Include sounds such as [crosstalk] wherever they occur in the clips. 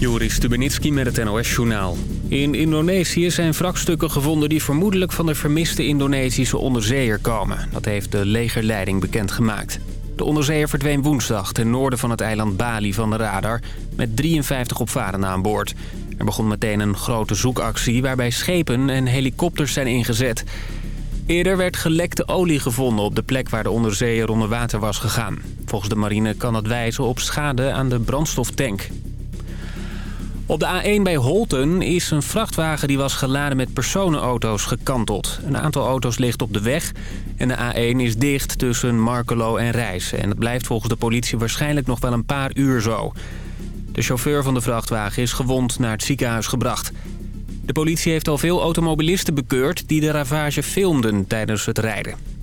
Joris Stubenitski met het NOS-journaal. In Indonesië zijn wrakstukken gevonden die vermoedelijk van de vermiste Indonesische onderzeeër komen. Dat heeft de legerleiding bekendgemaakt. De onderzeeër verdween woensdag ten noorden van het eiland Bali van de radar... met 53 opvarenden aan boord. Er begon meteen een grote zoekactie waarbij schepen en helikopters zijn ingezet. Eerder werd gelekte olie gevonden op de plek waar de onderzeeër onder water was gegaan. Volgens de marine kan dat wijzen op schade aan de brandstoftank. Op de A1 bij Holten is een vrachtwagen die was geladen met personenauto's gekanteld. Een aantal auto's ligt op de weg en de A1 is dicht tussen Markelo en Rijssen. En dat blijft volgens de politie waarschijnlijk nog wel een paar uur zo. De chauffeur van de vrachtwagen is gewond naar het ziekenhuis gebracht. De politie heeft al veel automobilisten bekeurd die de ravage filmden tijdens het rijden.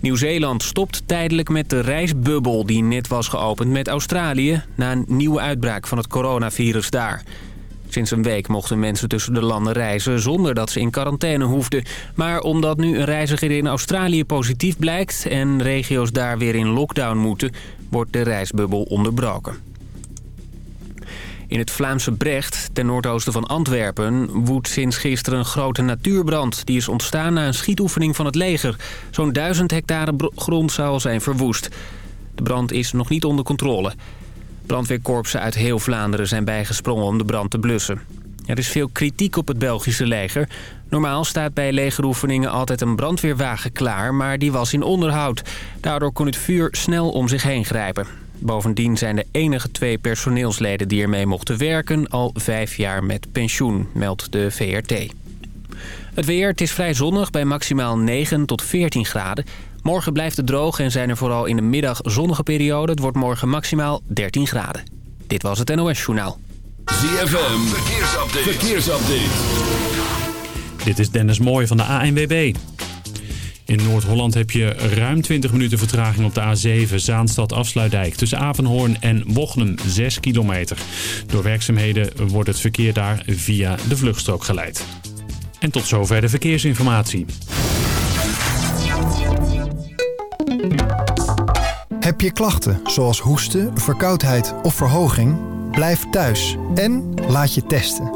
Nieuw-Zeeland stopt tijdelijk met de reisbubbel die net was geopend met Australië... na een nieuwe uitbraak van het coronavirus daar. Sinds een week mochten mensen tussen de landen reizen zonder dat ze in quarantaine hoefden. Maar omdat nu een reiziger in Australië positief blijkt... en regio's daar weer in lockdown moeten, wordt de reisbubbel onderbroken. In het Vlaamse Brecht, ten noordoosten van Antwerpen... woedt sinds gisteren een grote natuurbrand. Die is ontstaan na een schietoefening van het leger. Zo'n duizend hectare grond zou zijn verwoest. De brand is nog niet onder controle. Brandweerkorpsen uit heel Vlaanderen zijn bijgesprongen om de brand te blussen. Er is veel kritiek op het Belgische leger. Normaal staat bij legeroefeningen altijd een brandweerwagen klaar... maar die was in onderhoud. Daardoor kon het vuur snel om zich heen grijpen. Bovendien zijn de enige twee personeelsleden die ermee mochten werken... al vijf jaar met pensioen, meldt de VRT. Het weer, het is vrij zonnig bij maximaal 9 tot 14 graden. Morgen blijft het droog en zijn er vooral in de middag zonnige perioden. Het wordt morgen maximaal 13 graden. Dit was het NOS Journaal. ZFM, verkeersupdate. verkeersupdate. Dit is Dennis Mooij van de ANWB. In Noord-Holland heb je ruim 20 minuten vertraging op de A7 Zaanstad-Afsluitdijk. Tussen Avenhoorn en Bochum 6 kilometer. Door werkzaamheden wordt het verkeer daar via de vluchtstrook geleid. En tot zover de verkeersinformatie. Heb je klachten zoals hoesten, verkoudheid of verhoging? Blijf thuis en laat je testen.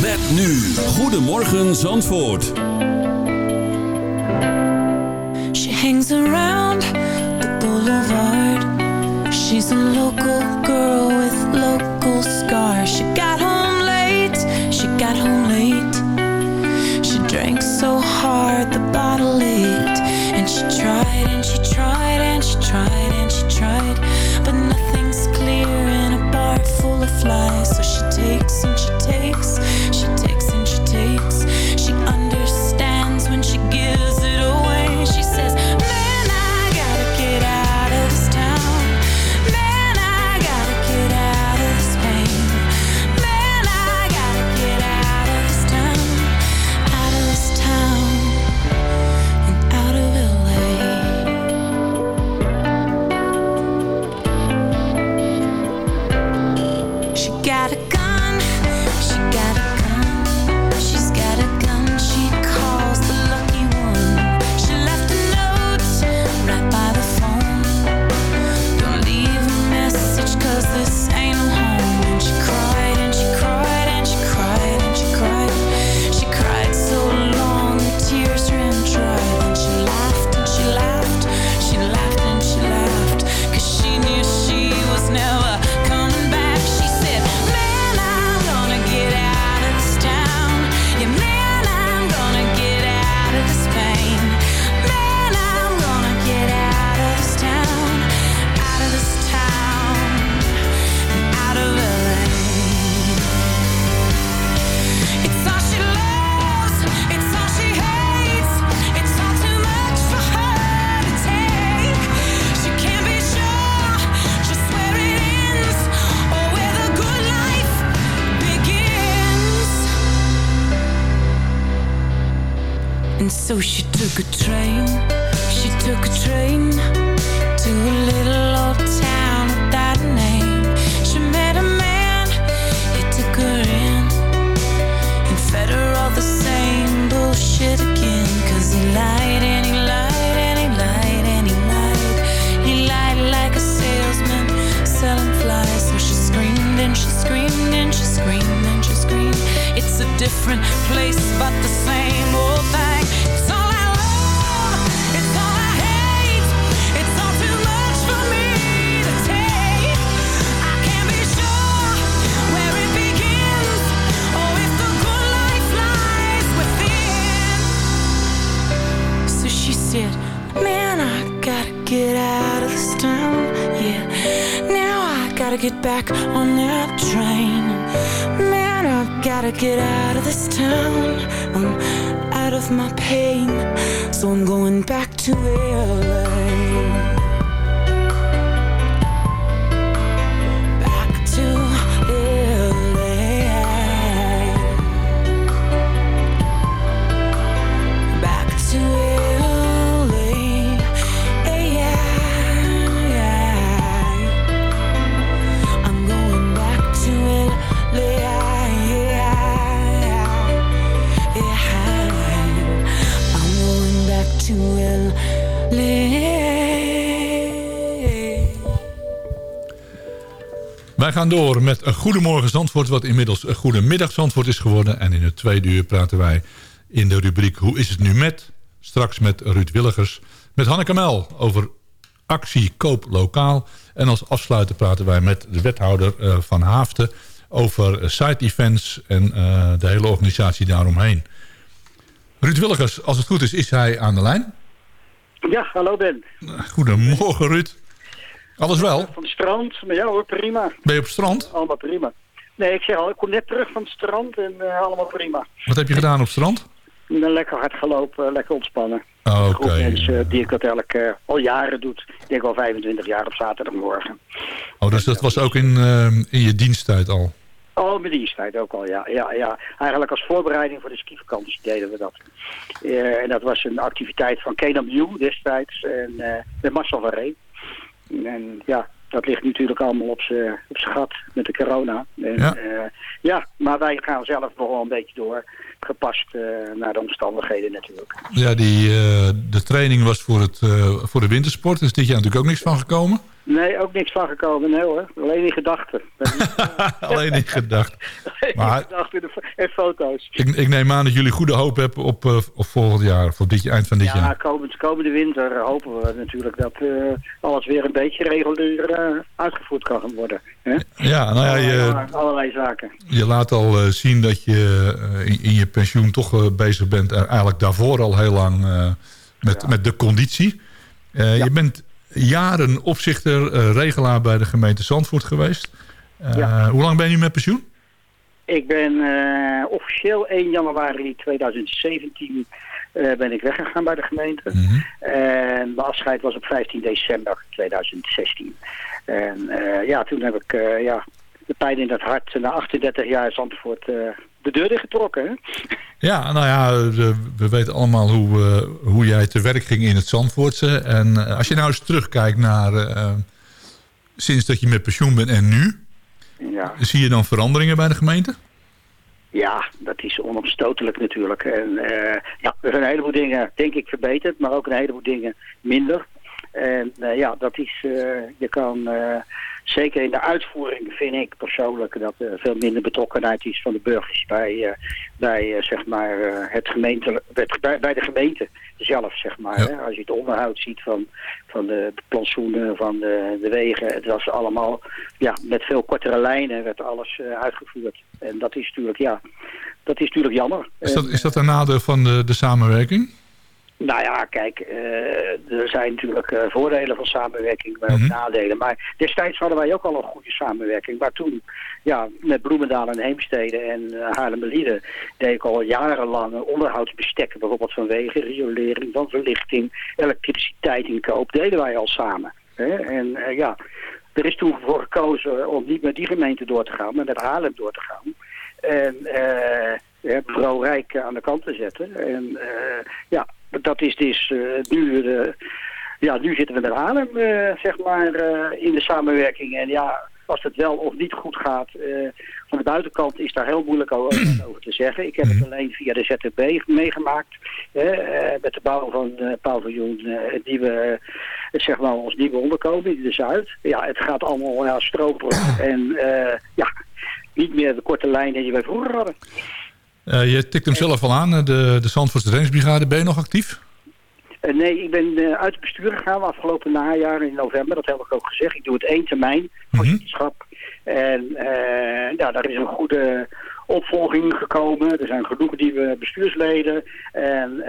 Met nu. Goedemorgen Zandvoort. She hangs around the boulevard. She's a local girl with local scars. She got home late. She got home late. She drank so hard the bottle leaked. And she tried and she tried she took a train, she took a train to a little old town with that name. She met a man, he took her in and fed her all the same bullshit again. Cause he lied and he lied and he lied and he lied. He lied like a salesman selling flies. So she screamed and she screamed and she screamed and she screamed. It's a different place, but the same old. Back on that train. Man, I gotta get out of this town. I'm out of my pain, so I'm going back to LA. Wij gaan door met een Goedemorgen Zandvoort... wat inmiddels een Goedemiddag Zandvoort is geworden. En in het tweede uur praten wij in de rubriek Hoe is het nu met? Straks met Ruud Willigers. Met Hanneke Mel over actie Koop Lokaal. En als afsluiter praten wij met de wethouder eh, van Haafden... over eh, site events en eh, de hele organisatie daaromheen. Ruud Willigers, als het goed is, is hij aan de lijn. Ja, hallo Ben. Goedemorgen Ruud. Alles wel? Van het strand. Maar ja hoor, prima. Ben je op het strand? Allemaal prima. Nee, ik zeg al, ik kom net terug van het strand en eh, allemaal prima. Wat heb je gedaan op het strand? Lekker hard gelopen, lekker ontspannen. Oh, Een Oké. groep mensen die ik dat elk eh, al jaren doe. Ik denk al 25 jaar op zaterdagmorgen. Oh, dus dat was ook in, eh, in je diensttijd al? Oh, mijn diensttijd ook al, ja, ja, ja. Eigenlijk als voorbereiding voor de skivakantie deden we dat. Eh, en dat was een activiteit van KNMU destijds en eh met Marcel van Reen. En ja, dat ligt natuurlijk allemaal op zijn gat met de corona. En, Ja. ja. ja, maar wij gaan zelf nog wel een beetje door. Gepast eh, naar de omstandigheden natuurlijk. Ja, die, eh, de training was voor, het, eh, voor de wintersport. Er is dit jaar natuurlijk ook niks van gekomen. Nee, ook niks van gekomen, nee hoor. Alleen in gedachten. [laughs] Alleen in gedacht. [laughs] Alleen Maar- gedachten en fo- en foto's. Ik, ik neem aan dat jullie goede hoop hebben op, eh, op volgend jaar. Of op dit, eind van dit Ja, jaar. komend, komende winter hopen we natuurlijk dat eh, alles weer een beetje regulier eh, uitgevoerd kan gaan worden. Hè? Ja, nou ja, je, allerlei, zaken. je laat al zien dat je in, in je pensioen toch bezig bent. eigenlijk daarvoor al heel lang met, met de conditie. Je bent jaren opzichter, eh, regelaar bij de gemeente Zandvoort geweest. Eh, Ja. Hoe lang ben je met pensioen? Ik ben eh, officieel 1 januari 2017 eh, ben ik weggegaan bij de gemeente. Mhm. En mijn afscheid was op 15 december 2016. En ja, toen heb ik ja, de pijn in het hart na 38 jaar Zandvoort de deur dichtgetrokken. Hè? Ja, nou ja, we weten allemaal hoe, eh, hoe jij te werk ging in het Zandvoortse. En eh, als je nou eens terugkijkt naar eh, sinds dat je met pensioen bent en nu, Ja. zie je dan veranderingen bij de gemeente? Ja, dat is onomstotelijk natuurlijk. En ja, er zijn een heleboel dingen, denk ik, verbeterd, maar ook een heleboel dingen minder. En ja, dat is, je kan, zeker in de uitvoering vind ik persoonlijk dat er veel minder betrokkenheid is van de burgers bij, eh, bij eh, zeg maar, eh, het gemeente, bij, bij de gemeente zelf, zeg maar. Ja. Hè? Als je het onderhoud ziet van, van de plantsoenen, van de, de wegen, het was allemaal ja, met veel kortere lijnen werd alles uitgevoerd. En dat is natuurlijk, ja, dat is natuurlijk jammer. Is dat, is dat een nadeel van de, de samenwerking? Nou ja, kijk, eh, er zijn natuurlijk eh, voordelen van samenwerking, maar ook Mhm. nadelen. Maar destijds hadden wij ook al een goede samenwerking. Maar toen, ja, met Bloemendaal en Heemstede en uh, Haarlemmerlieden deed ik al jarenlang onderhoudsbestekken, bijvoorbeeld van wegen, riolering, van verlichting, elektriciteit in koop, deden wij al samen. Hè? En eh, ja, er is toen voor gekozen om niet met die gemeente door te gaan, maar met Haarlem door te gaan. En eh, uh, Rijk aan de kant te zetten. En ja, dat is dus nu... ja, nu zitten we met Haarlem, zeg maar, in de samenwerking. En ja, als het wel of niet goed gaat, uh, van de buitenkant is daar heel moeilijk [clears throat] over, te zeggen. Ik heb het mhm. alleen via de ZTB meegemaakt. Uh, met de bouw van uh, paviljoen, die we, zeg maar, ons nieuwe onderkomen in de Zuid. Ja, het gaat allemaal ja, stropen [clears throat] en ja, niet meer de korte lijnen die wij vroeger hadden. Je tikt hem zelf al aan, de, de Zandvoortse Reddingsbrigade. Ben je nog actief? Uh, nee, ik ben uh, uit het bestuur gegaan afgelopen najaar in november. Dat heb ik ook gezegd. Ik doe het één termijn, voorzitterschap. Mm -hmm. En ja, daar is een goede opvolging gekomen. Er zijn genoeg nieuwe bestuursleden. En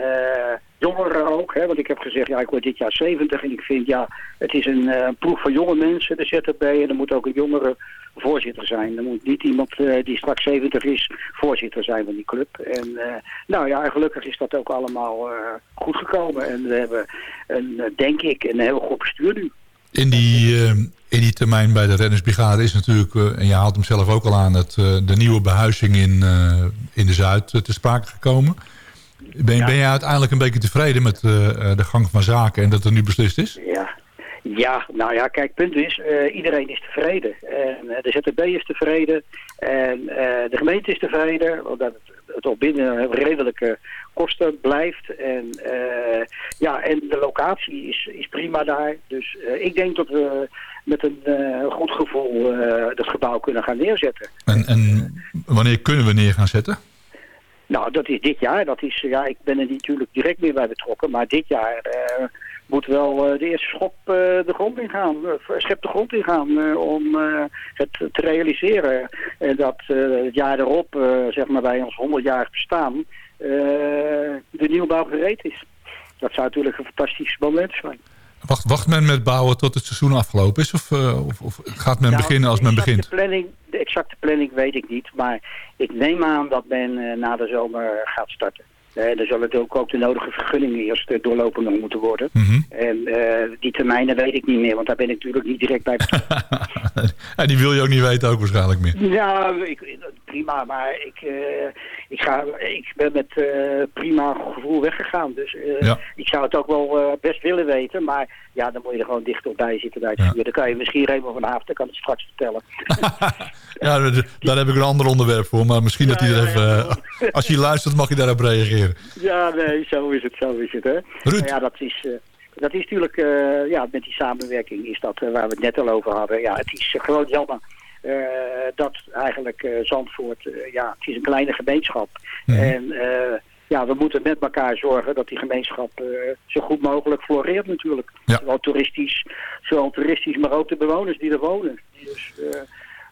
jongeren ook. Hè, want ik heb gezegd, ja, ik word dit jaar 70. En ik vind, ja, het is een proef van jonge mensen, de ZTB. En er moet ook een jongere voorzitter zijn. Er moet niet iemand uh, die straks 70 is voorzitter zijn van die club. En nou ja, gelukkig is dat ook allemaal goed gekomen. En we hebben, een, denk ik, een heel goed bestuur nu. In die, in die termijn bij de reddingsbrigade is natuurlijk, en je haalt hem zelf ook al aan, het, de nieuwe behuizing in, in de Zuid te sprake gekomen. Ben, ja. ben je uiteindelijk een beetje tevreden met de gang van zaken en dat er nu beslist is? Ja, ja, nou ja, kijk, punt is, uh, iedereen is tevreden. En uh, de ZTB is tevreden en uh, de gemeente is tevreden, omdat het, het al binnen redelijke kosten blijft. En ja, en de locatie is, is prima daar. Dus ik denk dat we met een goed gevoel dat gebouw kunnen gaan neerzetten. En, en wanneer kunnen we neer gaan zetten? Nou, dat is dit jaar. Dat is, ja, ik ben er natuurlijk direct meer bij betrokken. Maar dit jaar moet wel uh, de eerste schop uh, de grond ingaan, uh, schep de grond ingaan om het te realiseren. En dat het jaar erop, zeg maar bij ons 100 jaar bestaan, de nieuwbouw gereed is. Dat zou natuurlijk een fantastisch moment zijn. Wacht, wacht men met bouwen tot het seizoen afgelopen is? Of, of, of gaat men nou, beginnen als men begint? Planning, de exacte planning weet ik niet. Maar ik neem aan dat men na de zomer gaat starten. Uh, er zullen ook, ook de nodige vergunningen eerst uh, doorlopen nog moeten worden. Mhm. En uh, die termijnen weet ik niet meer, want daar ben ik natuurlijk niet direct bij [laughs] En die wil je ook niet weten ook waarschijnlijk meer. Ja, ik, prima, maar ik, ik, ga, ik ben met prima gevoel weggegaan. Dus ja. ik zou het ook wel best willen weten, maar ja, dan moet je er gewoon dichter bij zitten bij het ja. Dan kan je misschien Raymond van kan het straks vertellen. [laughs] ja, daar heb ik een ander onderwerp voor, maar misschien dat hij er even... als je luistert mag je daarop reageren. Ja, nee, zo is het, zo is het. Hè. Ruud. Ja, dat is, dat is natuurlijk, ja, met die samenwerking is dat waar we het net al over hadden. Ja, het is gewoon jammer dat eigenlijk Zandvoort, ja, het is een kleine gemeenschap. Mm. En ja, we moeten met elkaar zorgen dat die gemeenschap zo goed mogelijk floreert natuurlijk. Ja. Zowel toeristisch, zowel toeristisch, maar ook de bewoners die er wonen. Die dus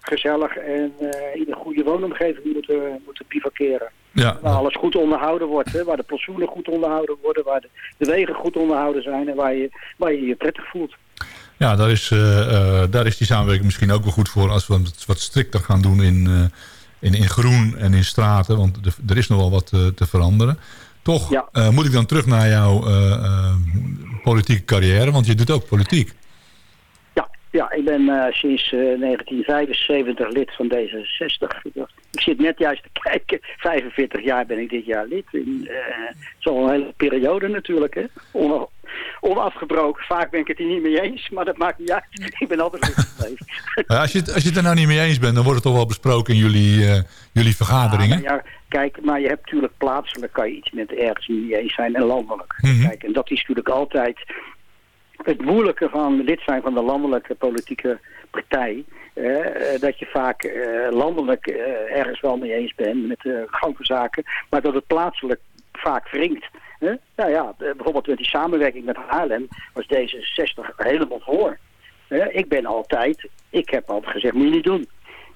gezellig en in een goede woonomgeving moeten, moeten bivakeren. Ja. Waar alles goed onderhouden wordt. Hè? Waar de plantsoenen goed onderhouden worden. Waar de, de, wegen goed onderhouden zijn. En waar je waar je, je prettig voelt. Ja, daar is, uh, uh, daar is die samenwerking misschien ook wel goed voor. Als we het wat strikter gaan doen in, uh, in, in groen en in straten. Want de, er is nog wel wat te veranderen. Toch ja. moet ik dan terug naar jouw politieke carrière. Want je doet ook politiek. Ja, ik ben uh, sinds uh, 1975 lid van D66. Ik zit net juist te kijken. 45 jaar ben ik dit jaar lid. In, uh, Zo'n hele periode natuurlijk. Hè? On onafgebroken. Vaak ben ik het hier niet mee eens, maar dat maakt niet uit. [laughs] Ik ben altijd lid geweest. als, je het, als je het er nou niet mee eens bent, dan wordt het toch wel besproken in jullie, jullie vergaderingen? Ja, ja, kijk, maar je hebt natuurlijk plaatselijk kan je iets met ergens niet eens zijn en landelijk. Mm -hmm. Kijk, en dat is natuurlijk altijd het moeilijke van lid zijn van de landelijke politieke partij... Eh, dat je vaak eh, landelijk eh, ergens wel mee eens bent met de gang van zaken... maar dat het plaatselijk vaak wringt. Nou ja, bijvoorbeeld met die samenwerking met Haarlem was D66 helemaal voor. ik ben altijd, ik heb altijd gezegd, moet je niet doen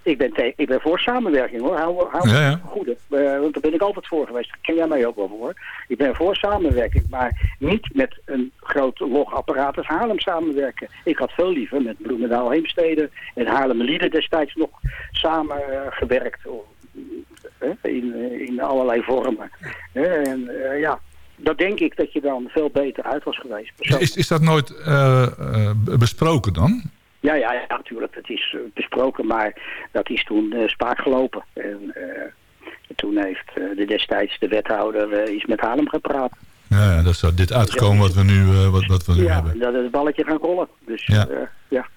ik ben, ik ben voor samenwerking hoor. Hou, hou ja, ja. goede. Uh, want daar ben ik altijd voor geweest. Daar ken jij mij ook wel voor. Ik ben voor samenwerking. Maar niet met een groot logapparaat als Haarlem samenwerken. Ik had veel liever met Bloemendaal Heemstede en Haarlem Lieden destijds nog samengewerkt. Uh, in, in allerlei vormen. en ja, dat denk ik dat je dan veel beter uit was geweest. Is, is dat nooit besproken dan? Ja, ja, ja, natuurlijk. Het is uh, besproken, maar dat is toen uh, spaak gelopen. En, het, toen heeft eh, de destijds de wethouder iets met Haarlem gepraat. Ja, ja dat is dit uitgekomen wat we nu, wat, wat we nu ja, hebben. Ja, dat is het balletje gaan rollen. Dus Ja. ja.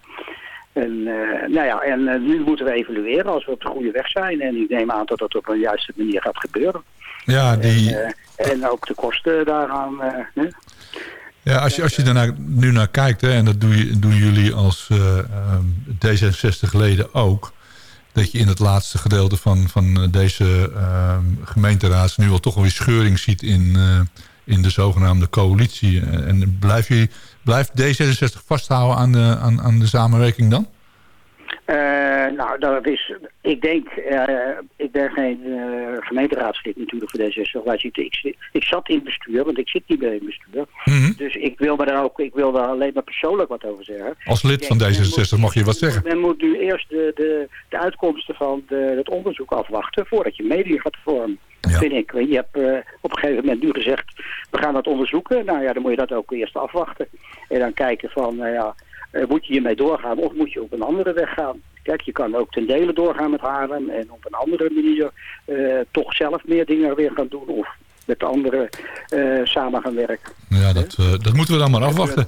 En, nou ja, en nu moeten we evalueren als we op de goede weg zijn. En ik neem aan dat dat op een juiste manier gaat gebeuren. Ja, die... En, en ook de kosten daaraan. hè? Ja, als je, als je daar nu naar kijkt, hè, en dat doen, je, doen jullie als uh, D66-leden ook... dat je in het laatste gedeelte van, van deze uh, gemeenteraad... nu al toch alweer scheuring ziet in, uh, in de zogenaamde coalitie. En blijf je, blijft D66 vasthouden aan de, aan, aan de samenwerking dan? Uh, nou, dat is, ik denk, uh, ik ben geen uh, gemeenteraadslid natuurlijk voor D66. Waar zit ik? Ik, ik zat in bestuur, want ik zit niet bij het bestuur. Mm -hmm. Dus ik wil me daar ook, ik wil daar alleen maar persoonlijk wat over zeggen. Als lid van D66 moet, mag je wat zeggen. Men moet nu eerst de, de, de uitkomsten van de, het onderzoek afwachten voordat je media gaat vormen. Ja. Vind ik. Je hebt uh, op een gegeven moment nu gezegd, we gaan dat onderzoeken. Nou ja, dan moet je dat ook eerst afwachten. En dan kijken van, nou ja, uh, moet je hiermee doorgaan of moet je op een andere weg gaan. Kijk, je kan ook ten dele doorgaan met Haarlem en op een andere manier uh, toch zelf meer dingen weer gaan doen of met anderen samen gaan werken. Ja, dat, dat moeten we dan maar afwachten.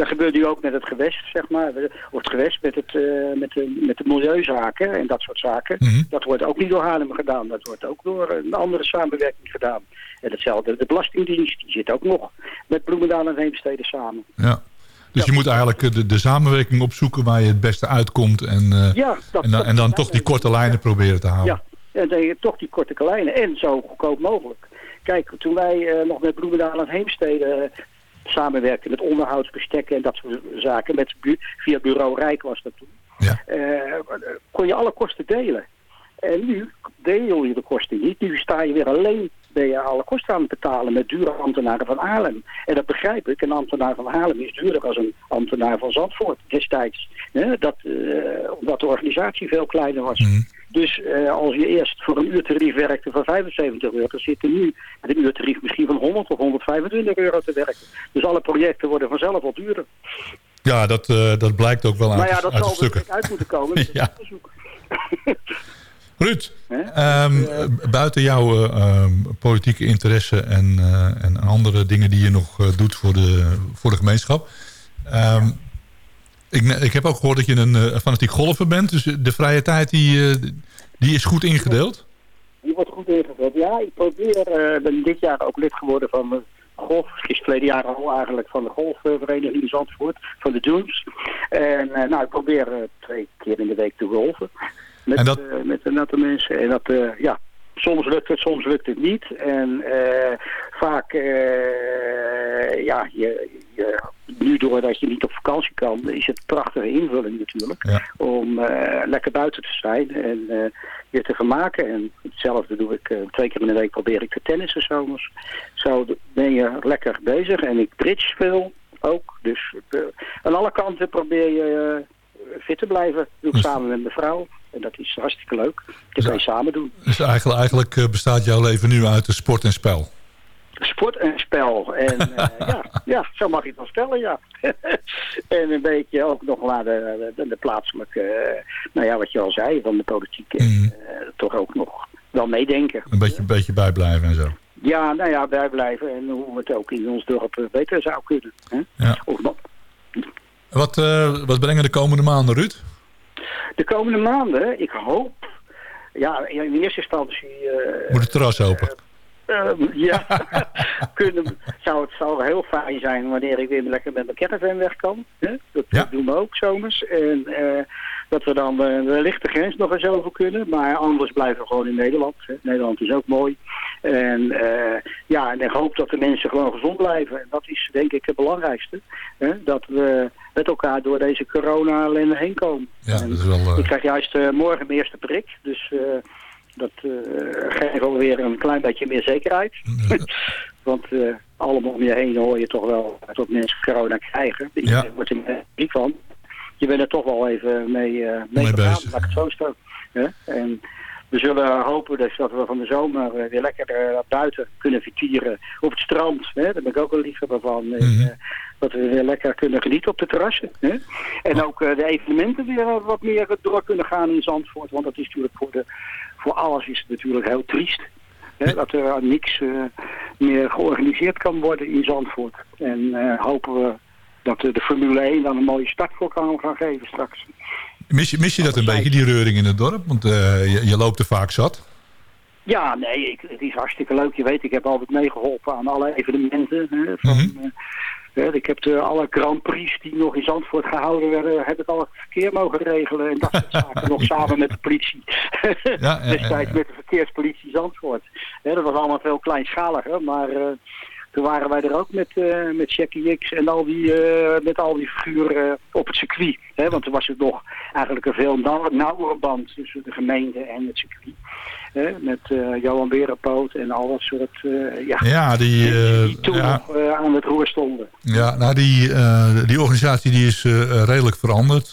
Dat gebeurt nu ook met het gewest, zeg maar. Of het gewest met, het, uh, met, de, met de milieuzaken en dat soort zaken. Mm -hmm. Dat wordt ook niet door Haarlem gedaan. Dat wordt ook door een andere samenwerking gedaan. En hetzelfde, de Belastingdienst, die zit ook nog met Bloemendaal en Heemstede samen. Ja. Dus ja. je moet eigenlijk de, de samenwerking opzoeken waar je het beste uitkomt. En, uh, ja, dat, en, dan, en dan toch die korte lijnen proberen te halen. Ja, en dan toch die korte lijnen. En zo goedkoop mogelijk. Kijk, toen wij uh, nog met Bloemendaal en Heemstede samenwerkten met onderhoudsbestekken en dat soort zaken. Met, via bureau Rijk was dat toen. Ja. Uh, kon je alle kosten delen. En nu deel je de kosten niet. Nu sta je weer alleen, ben je alle kosten aan het betalen met dure ambtenaren van Haarlem. En dat begrijp ik. Een ambtenaar van Haarlem is duurder als een ambtenaar van Zandvoort destijds. Hè? Dat, uh, omdat de organisatie veel kleiner was. Mm. Dus uh, als je eerst voor een uurtarief werkte van 75 euro, dan zit er nu met een uurtarief misschien van 100 of 125 euro te werken. Dus alle projecten worden vanzelf al duurder. Ja, dat, uh, dat blijkt ook wel uit, maar ja, dat uit zal er uit moeten komen [laughs] met Ja. [laughs] Ruud, Hè? um, Eh, buiten jouw uh, um, politieke interesse en, uh, en andere dingen die je nog uh, doet voor de, voor de gemeenschap. Um, ik, ik heb ook gehoord dat je een uh, fanatiek golfer bent. Dus de vrije tijd die, die is goed ingedeeld. Die wordt goed ingedeeld. Ja, ik probeer, ben dit jaar ook lid geworden van de golf. Ik is verleden jaar al eigenlijk van de golfvereniging in Zandvoort, van de Dunes. En nou, ik probeer twee keer in de week te golfen. Met, En dat- uh, met een aantal mensen. En dat, uh, ja, soms lukt het, soms lukt het niet. En uh, vaak, uh, ja, je, je, nu doordat je niet op vakantie kan, is het een prachtige invulling natuurlijk. Ja. Om uh, lekker buiten te zijn en je te vermaken. En hetzelfde doe ik twee keer in de week probeer ik te tennissen zomers. Zo ben je lekker bezig. En ik bridge veel ook. Dus aan alle kanten probeer je fit te blijven. Doe ik Dus- samen met mijn vrouw. En dat is hartstikke leuk. Dat kan je samen doen. Dus eigenlijk, eigenlijk uh, bestaat jouw leven nu uit de sport en spel. Sport en spel. En uh, [laughs] ja, ja, zo mag je het wel stellen, ja. [laughs] en een beetje ook nog naar de, de, de plaatselijke, uh, nou ja, wat je al zei, van de politiek. Uh, toch ook nog wel meedenken. Een beetje, een beetje bijblijven en zo. Ja, nou ja, bijblijven. En hoe we het ook in ons dorp beter zou kunnen. Hè? Ja. Of, Wat, uh, wat brengen de komende maanden, Ruud? de komende maanden, ik hoop... Ja, in eerste instantie... Uh, Moet het terras open? Uh, ja, [laughs] kunnen, zou het zou heel fijn zijn wanneer ik weer lekker met mijn caravan weg kan. Hè? Dat, Ja. doen we ook zomers. En uh, dat we dan uh, wellicht de grens nog eens over kunnen. Maar anders blijven we gewoon in Nederland. Hè? Nederland is ook mooi. En uh, ja, en ik hoop dat de mensen gewoon gezond blijven. En dat is denk ik het belangrijkste. Hè? Dat we met elkaar door deze corona-ellende heen komen. Ja, En dat is wel... Uh... Ik krijg juist uh, morgen mijn eerste prik. Dus dat geeft alweer een klein beetje meer zekerheid. [laughs] Want allemaal om je heen hoor je toch wel dat mensen corona krijgen. Ja. Je wordt er niet van. Je bent er toch wel even mee, mee, mee bezig. laat ik het zo staan. Ja? En we zullen hopen dus dat we van de zomer uh, weer lekker uh, buiten kunnen vertieren. Op het strand, hè? daar ben ik ook een liefhebber van. Mm -hmm. uh, dat we weer lekker kunnen genieten op de terrassen. Hè? En ook uh, de evenementen weer wat meer door kunnen gaan in Zandvoort. Want dat is natuurlijk voor de, voor alles is het natuurlijk heel triest. Hè, dat er niks meer georganiseerd kan worden in Zandvoort. En hopen we dat de Formule 1 dan een mooie start voor kan gaan geven straks. Mis je, mis je dat een beetje, die reuring in het dorp? Want je, je loopt er vaak zat. Ja, nee, ik, het is hartstikke leuk. Je weet, ik heb altijd meegeholpen aan alle evenementen. Hè, van, mm ik heb de, alle Grand Prix die nog in Zandvoort gehouden werden, heb ik al het verkeer mogen regelen. En dat soort zaken nog [laughs] samen met de politie. Ja, ja, [laughs] Destijds met de verkeerspolitie Zandvoort. dat was allemaal veel kleinschaliger, maar... Uh, toen waren wij er ook met, uh, met Jackie X en al die, uh, met al die figuren op het circuit. Hè? Want toen was het nog eigenlijk een veel nauwere band tussen de gemeente en het circuit. Hè? Met uh, Johan Berenpoot en al dat soort... ja, ja, die, die toen nog aan het roer stonden. Ja, nou die, die organisatie die is redelijk veranderd.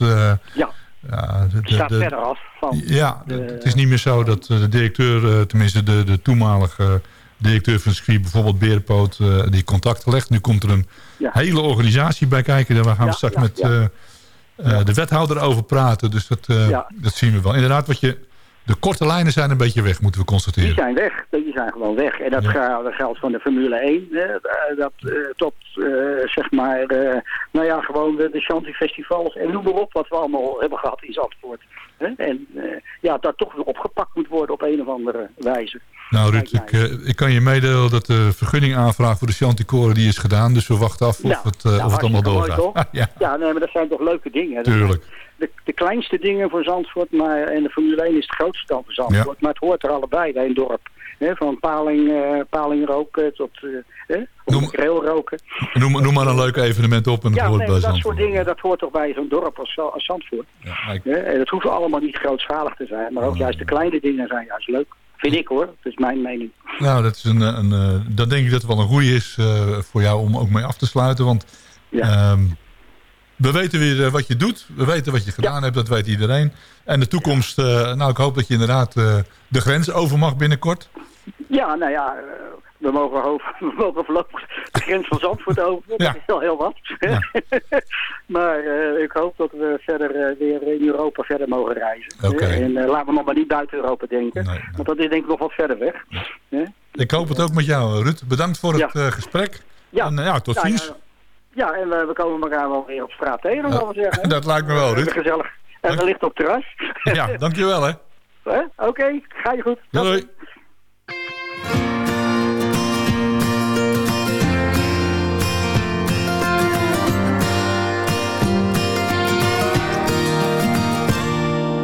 ja. Ja, de, de, staat verder af van... Ja, het is niet meer zo dat de directeur, tenminste de, de toenmalige directeur van Scree, bijvoorbeeld Beerpoot, uh, die contacten legt. Nu komt er een hele organisatie bij kijken. Daar gaan we straks met uh, uh, de wethouder over praten. Dus dat, dat zien we wel. Inderdaad, wat je, de korte lijnen zijn een beetje weg, moeten we constateren. Die zijn weg. Die zijn gewoon weg. En dat, dat geldt van de Formule 1. dat, tot, zeg maar, nou ja, gewoon de, de Chanty-festivals. En noem maar op wat we allemaal hebben gehad in Zandvoort. En ja, dat toch weer opgepakt moet worden op een of andere wijze. Nou Ruud, ik, uh, ik, kan je meedelen dat de vergunningaanvraag voor de Chanticoren die is gedaan. Dus we wachten af of, het, uh, of het allemaal doorgaat. [laughs] ja. ja, nee, maar dat zijn toch leuke dingen. Tuurlijk. De, de, kleinste dingen voor Zandvoort, maar, en de Formule 1 is het grootste dan voor Zandvoort. Maar het hoort er allebei bij een dorp. Van paling, uh, paling roken tot uh, noem, roken. Noem, noem, maar een leuk evenement op en ja, hoort nee, bij dat soort dingen, dat hoort toch bij zo'n dorp als, als Zandvoort. Ja, ik... en het hoeft allemaal niet grootschalig te zijn, maar ook juist de kleine dingen zijn juist leuk. Vind ik hoor, dat is mijn mening. Nou, dat is een, een, uh, dan denk ik dat het wel een goede is uh, voor jou om ook mee af te sluiten. Want ja. um, we weten weer uh, wat je doet. We weten wat je gedaan ja. hebt, dat weet iedereen. En de toekomst, nou ik hoop dat je inderdaad de grens over mag binnenkort. Ja, nou ja, we mogen, [laughs] we mogen voorlopig de grens van Zandvoort over. Dat is wel heel wat. Ja. [laughs] maar uh, ik hoop dat we verder weer in Europa verder mogen reizen. Okay. En laten we nog maar niet buiten Europa denken. Nee, nee. Want dat is denk ik nog wat verder weg. Ik hoop het ook met jou, Ruud. Bedankt voor het ja. gesprek. Ja. En ja, tot ziens. Ja, en we komen elkaar wel weer op straat tegen, zal we zeggen. [laughs] dat lijkt me wel, Ruud. Gezellig. En we ligt op terras. ja, dankjewel hè. [laughs] Oké, okay, ga je goed. Doei. doei.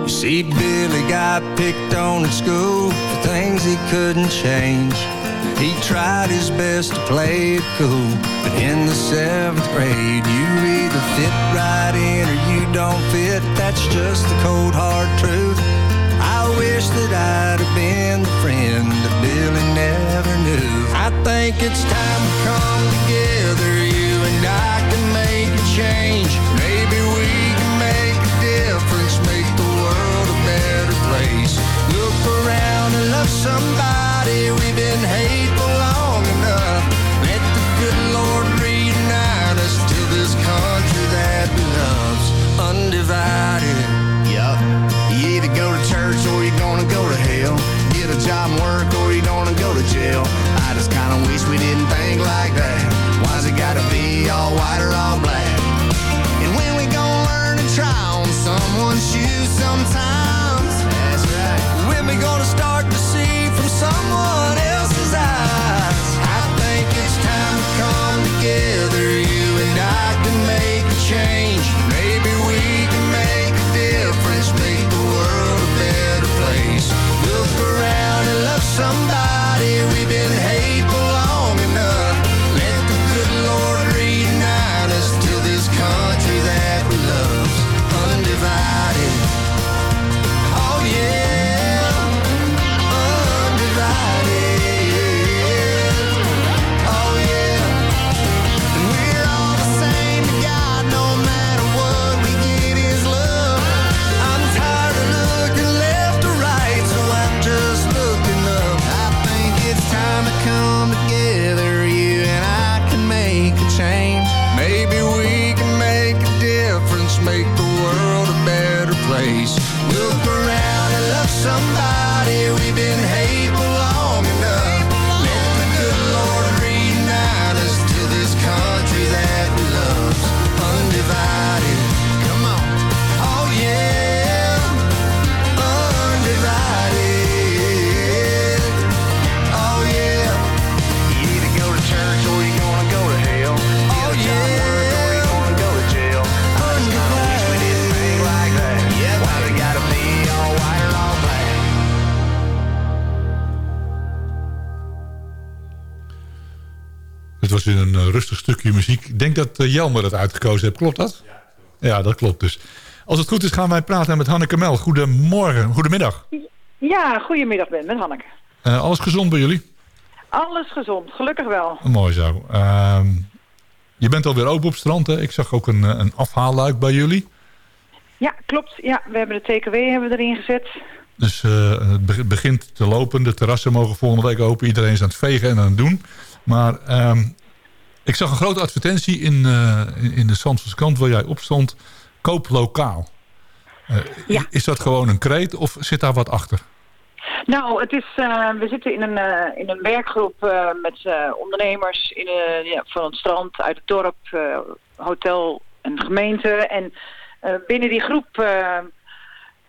See, Billy got picked on at school for things he couldn't change. He tried his best to play it cool, but in the seventh grade, you either fit right in or you don't fit. That's just the cold hard truth. I wish that I'd have been the friend that Billy never knew. I think it's time to come together, you and I can make a change. Maybe we can make a difference, make the world a better place. Look around and love somebody. We've been hateful long enough. Let the good Lord reunite us to this country that we love's undivided. Yup. You either go to church or you're gonna go to hell. Get a job and work or you're gonna go to jail. I just kinda wish we didn't think like that. Why's it gotta be all white or all black? And when we gonna learn to try on someone's shoes sometimes? That's right. When we gonna start someone in een eh, rustig stukje muziek. Ik denk dat uh, Jelmer het uitgekozen heeft. Klopt dat? Ja, dat klopt dus. Als het goed is gaan wij praten met Hanneke Mel. Goedemorgen, goedemiddag. Ja, goedemiddag Ben, met Hanneke. Uh, alles gezond bij jullie? Alles gezond, gelukkig wel. Mooi zo. Ehm, je bent alweer open op strand, hè? Ik zag ook een, een afhaalluik bij jullie. Ja, klopt. Ja, we hebben de TKW hebben we erin gezet. Dus het begint te lopen. De terrassen mogen volgende week open. Iedereen is aan het vegen en aan het doen. Maar um, ik zag een grote advertentie in, uh, in de Zandvoortse krant waar jij op stond. Koop lokaal. Uh, ja. Is dat gewoon een kreet of zit daar wat achter? Nou, het is, uh, we zitten in een, in een werkgroep met ondernemers in, ja, van het strand, uit het dorp, hotel en gemeente. En binnen die groep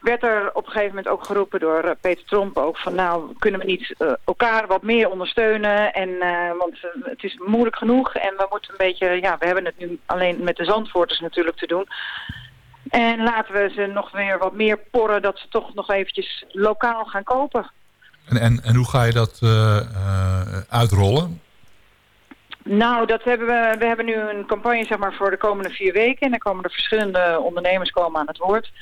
werd er op een gegeven moment ook geroepen door uh, Peter Tromp ook van nou kunnen we niet uh, elkaar wat meer ondersteunen en uh, want het is moeilijk genoeg en we moeten een beetje ja we hebben het nu alleen met de zandvoorters natuurlijk te doen en laten we ze nog weer wat meer porren dat ze toch nog eventjes lokaal gaan kopen. En, en, en hoe ga je dat uitrollen? Nou, dat hebben we, we hebben nu een campagne zeg maar, voor de komende vier weken. En dan komen er verschillende ondernemers komen aan het woord.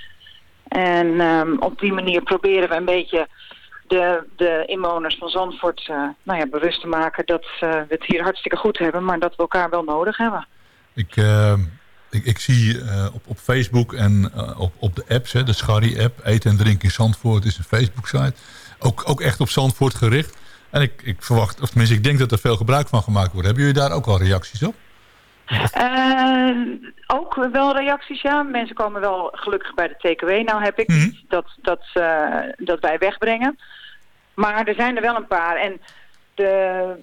En um, op die manier proberen we een beetje de, de inwoners van Zandvoort uh, nou ja, bewust te maken dat uh, we het hier hartstikke goed hebben, maar dat we elkaar wel nodig hebben. Ik, uh, ik, zie op, op Facebook en op, op de apps, hè, de Scharry-app, Eten en Drinken in Zandvoort is een Facebook-site, ook, ook echt op Zandvoort gericht. En ik, ik verwacht, of tenminste ik denk dat er veel gebruik van gemaakt wordt. Hebben jullie daar ook al reacties op? Uh, ook wel reacties, ja. Mensen komen wel gelukkig bij de TKW. Nou heb ik mm -hmm. dat, dat, uh, dat wij wegbrengen. Maar er zijn er wel een paar. En de,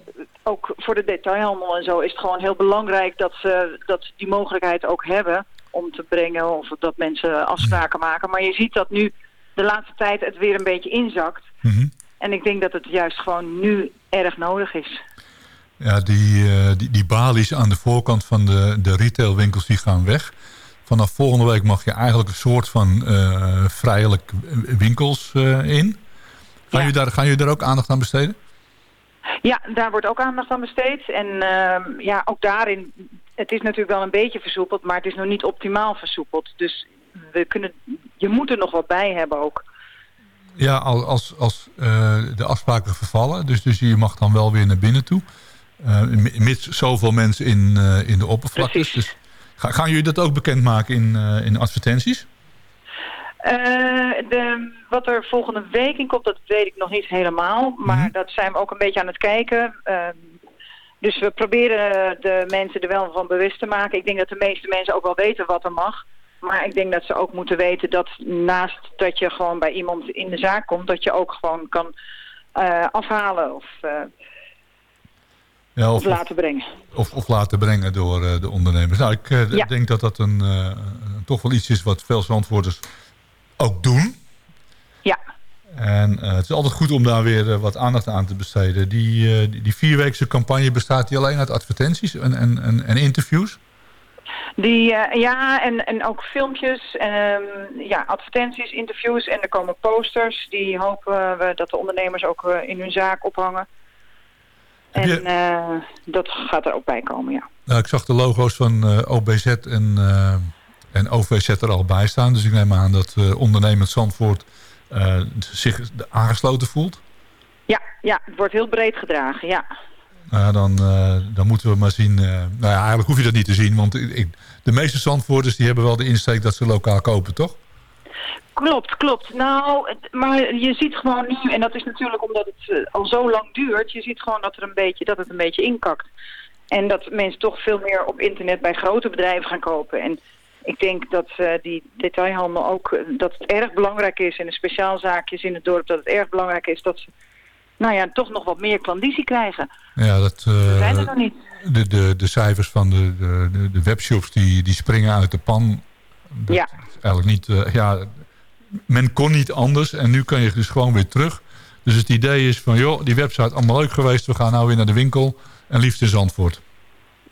ook voor de detailhandel en zo is het gewoon heel belangrijk dat ze dat die mogelijkheid ook hebben om te brengen of dat mensen afspraken maken. Maar je ziet dat nu de laatste tijd het weer een beetje inzakt. Mm -hmm. En ik denk dat het juist gewoon nu erg nodig is. Ja, die, uh, die, die balies aan de voorkant van de, de retailwinkels die gaan weg. Vanaf volgende week mag je eigenlijk een soort van uh, vrijelijk winkels uh, in. Gaan, ja. jullie daar, gaan jullie daar ook aandacht aan besteden? Ja, daar wordt ook aandacht aan besteed. En uh, ja, ook daarin, het is natuurlijk wel een beetje versoepeld, maar het is nog niet optimaal versoepeld. Dus we kunnen, je moet er nog wat bij hebben ook. Ja, als, als uh, de afspraken vervallen, dus, dus je mag dan wel weer naar binnen toe. Uh, mits zoveel mensen in, uh, in de oppervlaktes. Dus gaan jullie dat ook bekendmaken in, uh, in advertenties? de, wat er volgende week in komt, dat weet ik nog niet helemaal. Maar mm -hmm. dat zijn we ook een beetje aan het kijken. Ehm, dus we proberen de mensen er wel van bewust te maken. Ik denk dat de meeste mensen ook wel weten wat er mag. Maar ik denk dat ze ook moeten weten dat naast dat je gewoon bij iemand in de zaak komt... dat je ook gewoon kan afhalen of... Ja, of, of, laten brengen. Of, of laten brengen door uh, de ondernemers. Nou, ik uh, ja. denk dat dat een, uh, toch wel iets is wat veel zandwoorders ook doen. Ja. En het is altijd goed om daar weer wat aandacht aan te besteden. Die, die, die vierweekse campagne bestaat die alleen uit advertenties en, en, en, en interviews? Die, ja, en, en ook filmpjes, en, ja, advertenties, interviews en er komen posters. Die hopen we dat de ondernemers ook in hun zaak ophangen. En je... uh, dat gaat er ook bij komen, ja. Nou, ik zag de logo's van uh, OBZ en, uh, en OVZ er al bij staan. Dus ik neem aan dat ondernemend Zandvoort zich aangesloten voelt. Ja, ja, het wordt heel breed gedragen, ja. Nou, dan, dan moeten we maar zien. nou ja, eigenlijk hoef je dat niet te zien. Want ik, de meeste Zandvoorters die hebben wel de insteek dat ze lokaal kopen, toch? Klopt, klopt. Nou, maar je ziet gewoon nu, en dat is natuurlijk omdat het uh, al zo lang duurt, je ziet gewoon dat, er een beetje, dat het een beetje inkakt. En dat mensen toch veel meer op internet bij grote bedrijven gaan kopen. En ik denk dat uh, die detailhandel ook, uh, dat het erg belangrijk is, en de speciaalzaakjes in het dorp, dat het erg belangrijk is dat ze nou ja, toch nog wat meer klandizie krijgen. Ja, dat uh, zijn er nog niet. De, de, de cijfers van de, de, de webshops die, die springen uit de pan. Dat ja. Eigenlijk niet, uh, ja, men kon niet anders en nu kan je dus gewoon weer terug. Dus het idee is van, joh, die website allemaal leuk geweest. We gaan nou weer naar de winkel en liefst in Zandvoort.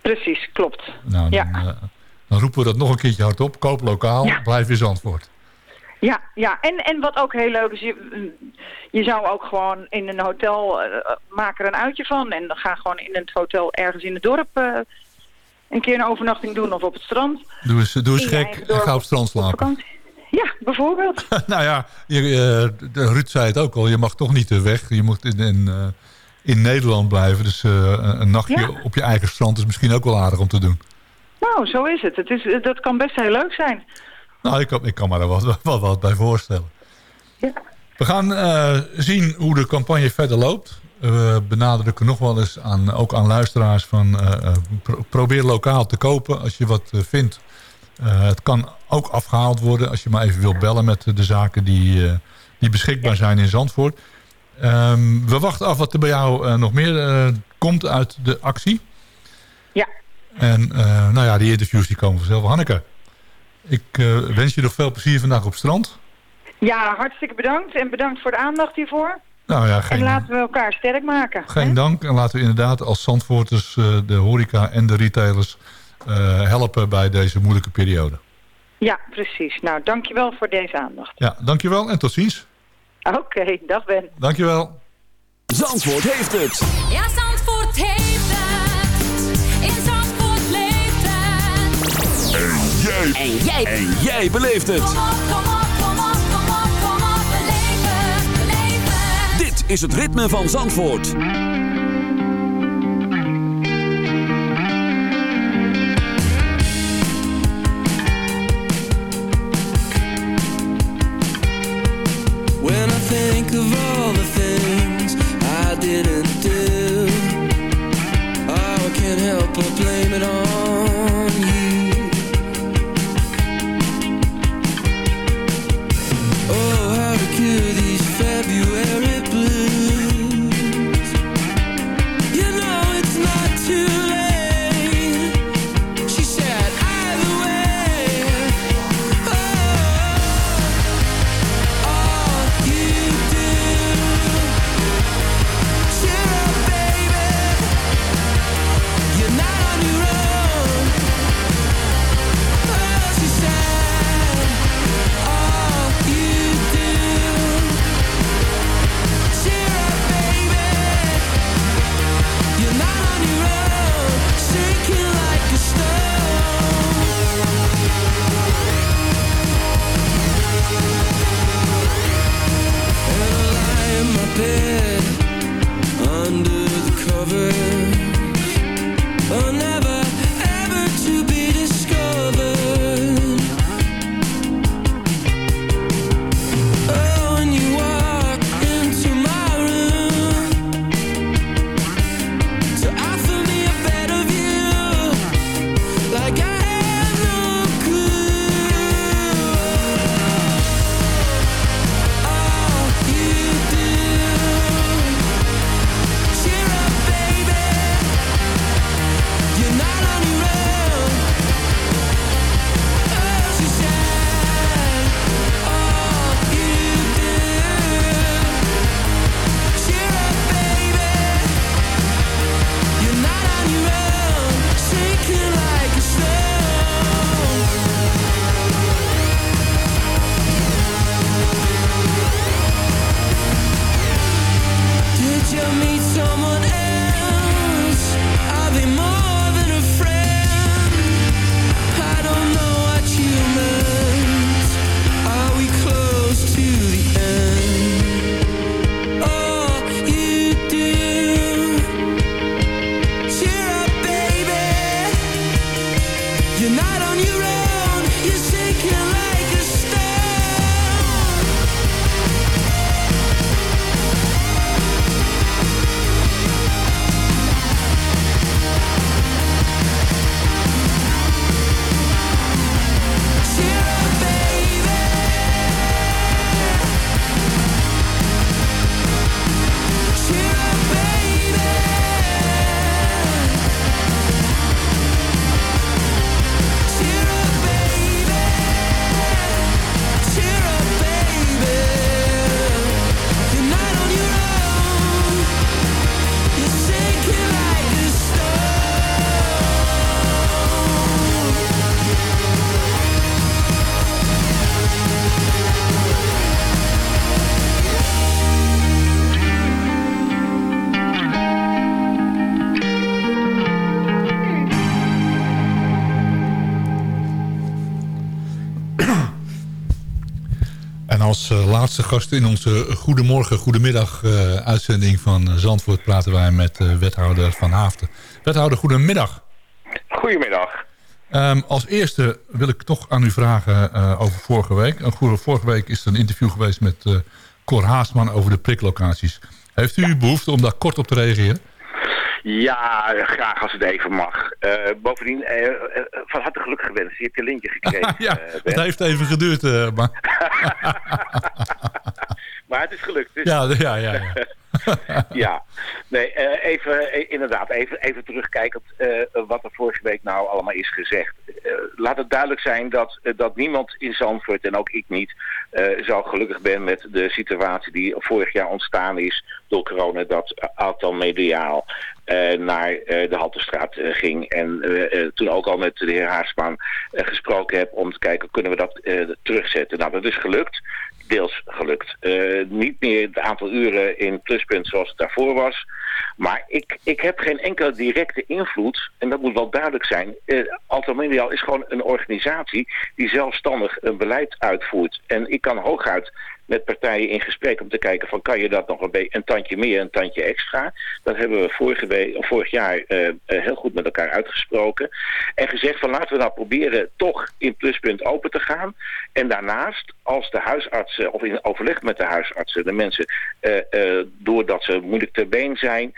Precies, klopt. Nou, dan, ja. uh, dan roepen we dat nog een keertje hardop. Koop lokaal, ja. blijf in Zandvoort. Ja, ja. En, en wat ook heel leuk is, je, je zou ook gewoon in een hotel, uh, maak er een uitje van. En dan ga gewoon in het hotel ergens in het dorp uh, een keer een overnachting doen of op het strand. Doe eens, doe eens gek en ga op het strand slapen. Ja, bijvoorbeeld. [laughs] nou ja, je, uh, Ruud zei het ook al, je mag toch niet weg. Je moet in, in, in Nederland blijven. Dus een nachtje ja. op je eigen strand is misschien ook wel aardig om te doen. Nou, zo is het. het is, dat kan best heel leuk zijn. Nou, ik kan, ik kan me er wat, [laughs] wat, wat bij voorstellen. Ja. We gaan zien hoe de campagne verder loopt. We benadrukken nog wel eens aan, ook aan luisteraars van uh, pro probeer lokaal te kopen als je wat vindt. het kan ook afgehaald worden als je maar even wilt bellen met de zaken die, die beschikbaar zijn in Zandvoort. Um, we wachten af wat er bij jou nog meer komt uit de actie. Ja. En nou ja, die interviews die komen vanzelf. Hanneke, ik wens je nog veel plezier vandaag op strand. Ja, hartstikke bedankt. En bedankt voor de aandacht hiervoor. Nou ja, geen, en laten we elkaar sterk maken. Geen hè? dank. En laten we inderdaad als Zandvoorters uh, de horeca en de retailers uh, helpen bij deze moeilijke periode. Ja, precies. Nou, dankjewel voor deze aandacht. Ja, dankjewel en tot ziens. Oké, okay, dag Ben. Dankjewel. Zandvoort heeft het. Ja, Zandvoort heeft het. In Zandvoort jij. En jij. En jij beleeft het. Kom op, kom op, is het ritme van Zandvoort. When I think of all the things I didn't do Oh, I can't help but blame it on disappear laatste gast in onze Goedemorgen, Goedemiddag uh, uitzending van Zandvoort praten wij met uh, wethouder Van Haafden. Wethouder, goedemiddag. Goedemiddag. Um, als eerste wil ik toch aan u vragen uh, over vorige week. Vorige week is er een interview geweest met Cor Haasman over de priklocaties. Heeft u behoefte om daar kort op te reageren? Ja, graag als het even mag. bovendien, van harte geluk gewenst. Je hebt je lintje gekregen. [laughs] ja, het heeft even geduurd, maar... [laughs] maar het is gelukt. Dus... Ja, ja, ja. ja. [laughs] [laughs] ja, nee, uh, even, uh, inderdaad, even, even terugkijkend uh, wat er vorige week nou allemaal is gezegd. laat het duidelijk zijn dat, dat niemand in Zandvoort, en ook ik niet, zo gelukkig ben met de situatie die vorig jaar ontstaan is door corona, dat aantal mediaal naar de Haltestraat ging. En toen ook al met de heer Haarsman gesproken heb om te kijken, kunnen we dat terugzetten? Nou, dat is gelukt deels gelukt. Uh, niet meer het aantal uren in pluspunt zoals het daarvoor was. Maar ik, ik heb geen enkele directe invloed, en dat moet wel duidelijk zijn. Uh, is gewoon een organisatie die zelfstandig een beleid uitvoert. En ik kan hooguit met partijen in gesprek om te kijken van kan je dat nog een, een tandje meer, een tandje extra. Dat hebben we vorige vorig jaar uh, heel goed met elkaar uitgesproken. En gezegd van laten we nou proberen toch in pluspunt open te gaan. En daarnaast, als de huisartsen, of in overleg met de huisartsen, de mensen, uh, doordat ze moeilijk ter been zijn,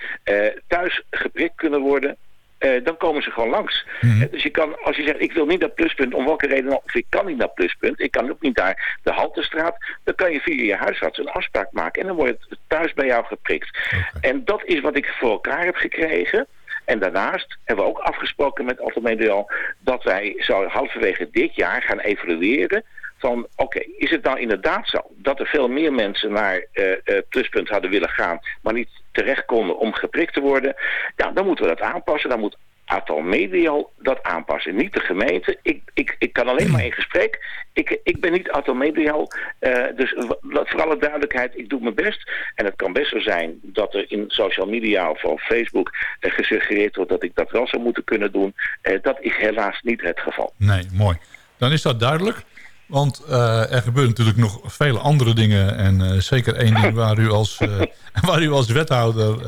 thuis geprikt kunnen worden, uh, dan komen ze gewoon langs. Mm. Dus je kan, als je zegt, ik wil niet naar pluspunt, om welke reden of ik kan niet naar pluspunt, ik kan ook niet naar de Haltestraat, dan kan je via je huisarts een afspraak maken en dan wordt het thuis bij jou geprikt. Okay. En dat is wat ik voor elkaar heb gekregen. En daarnaast hebben we ook afgesproken met Altomedial dat wij zo halverwege dit jaar gaan evalueren van oké, is het nou inderdaad zo dat er veel meer mensen naar uh, pluspunt hadden willen gaan, maar niet terecht konden om geprikt te worden, ja, dan moeten we dat aanpassen. Dan moet aantal Medial dat aanpassen. Niet de gemeente. Ik, ik, ik kan alleen maar in gesprek. Ik, ik ben niet aantal Medial. Uh, dus voor alle duidelijkheid, ik doe mijn best. En het kan best zo zijn dat er in social media of op Facebook uh, gesuggereerd wordt dat ik dat wel zou moeten kunnen doen. Uh, dat is helaas niet het geval. Nee, mooi. Dan is dat duidelijk. Want uh, er gebeuren natuurlijk nog vele andere dingen. En uh, zeker één ding waar u als, uh, [laughs] waar u als wethouder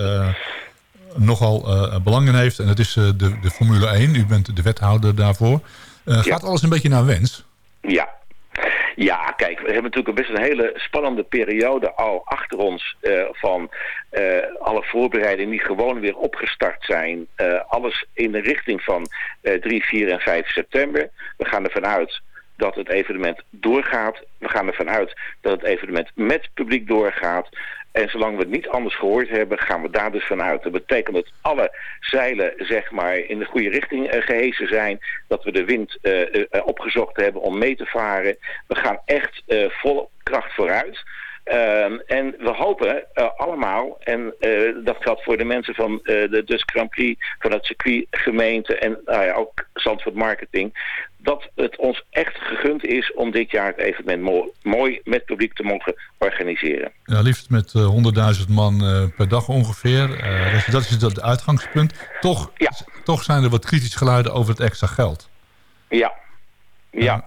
nogal belang in heeft. En dat is de, de Formule 1. U bent de wethouder daarvoor. Gaat ja. alles een beetje naar wens? Ja. Ja, kijk, we hebben natuurlijk best een hele spannende periode al achter ons van alle voorbereidingen die gewoon weer opgestart zijn. alles in de richting van 3, 4 en 5 september. We gaan ervan uit dat het evenement doorgaat. We gaan ervan uit dat het evenement met publiek doorgaat. En zolang we het niet anders gehoord hebben, gaan we daar dus vanuit. Dat betekent dat alle zeilen zeg maar, in de goede richting uh, gehesen zijn. Dat we de wind uh, uh, opgezocht hebben om mee te varen. We gaan echt vol kracht vooruit. Uh, en we hopen uh, allemaal, en uh, dat geldt voor de mensen van de Dutch Grand Prix, van het circuit, gemeente en nou ja, ook Zandvoort Marketing, dat het ons echt gegund is om dit jaar het evenement mooi, mooi met publiek te mogen organiseren. Ja, liefst met 100.000 man per dag ongeveer. Dus dat is het uitgangspunt. Toch, ja. toch zijn er wat kritische geluiden over het extra geld. Ja, ja. ja.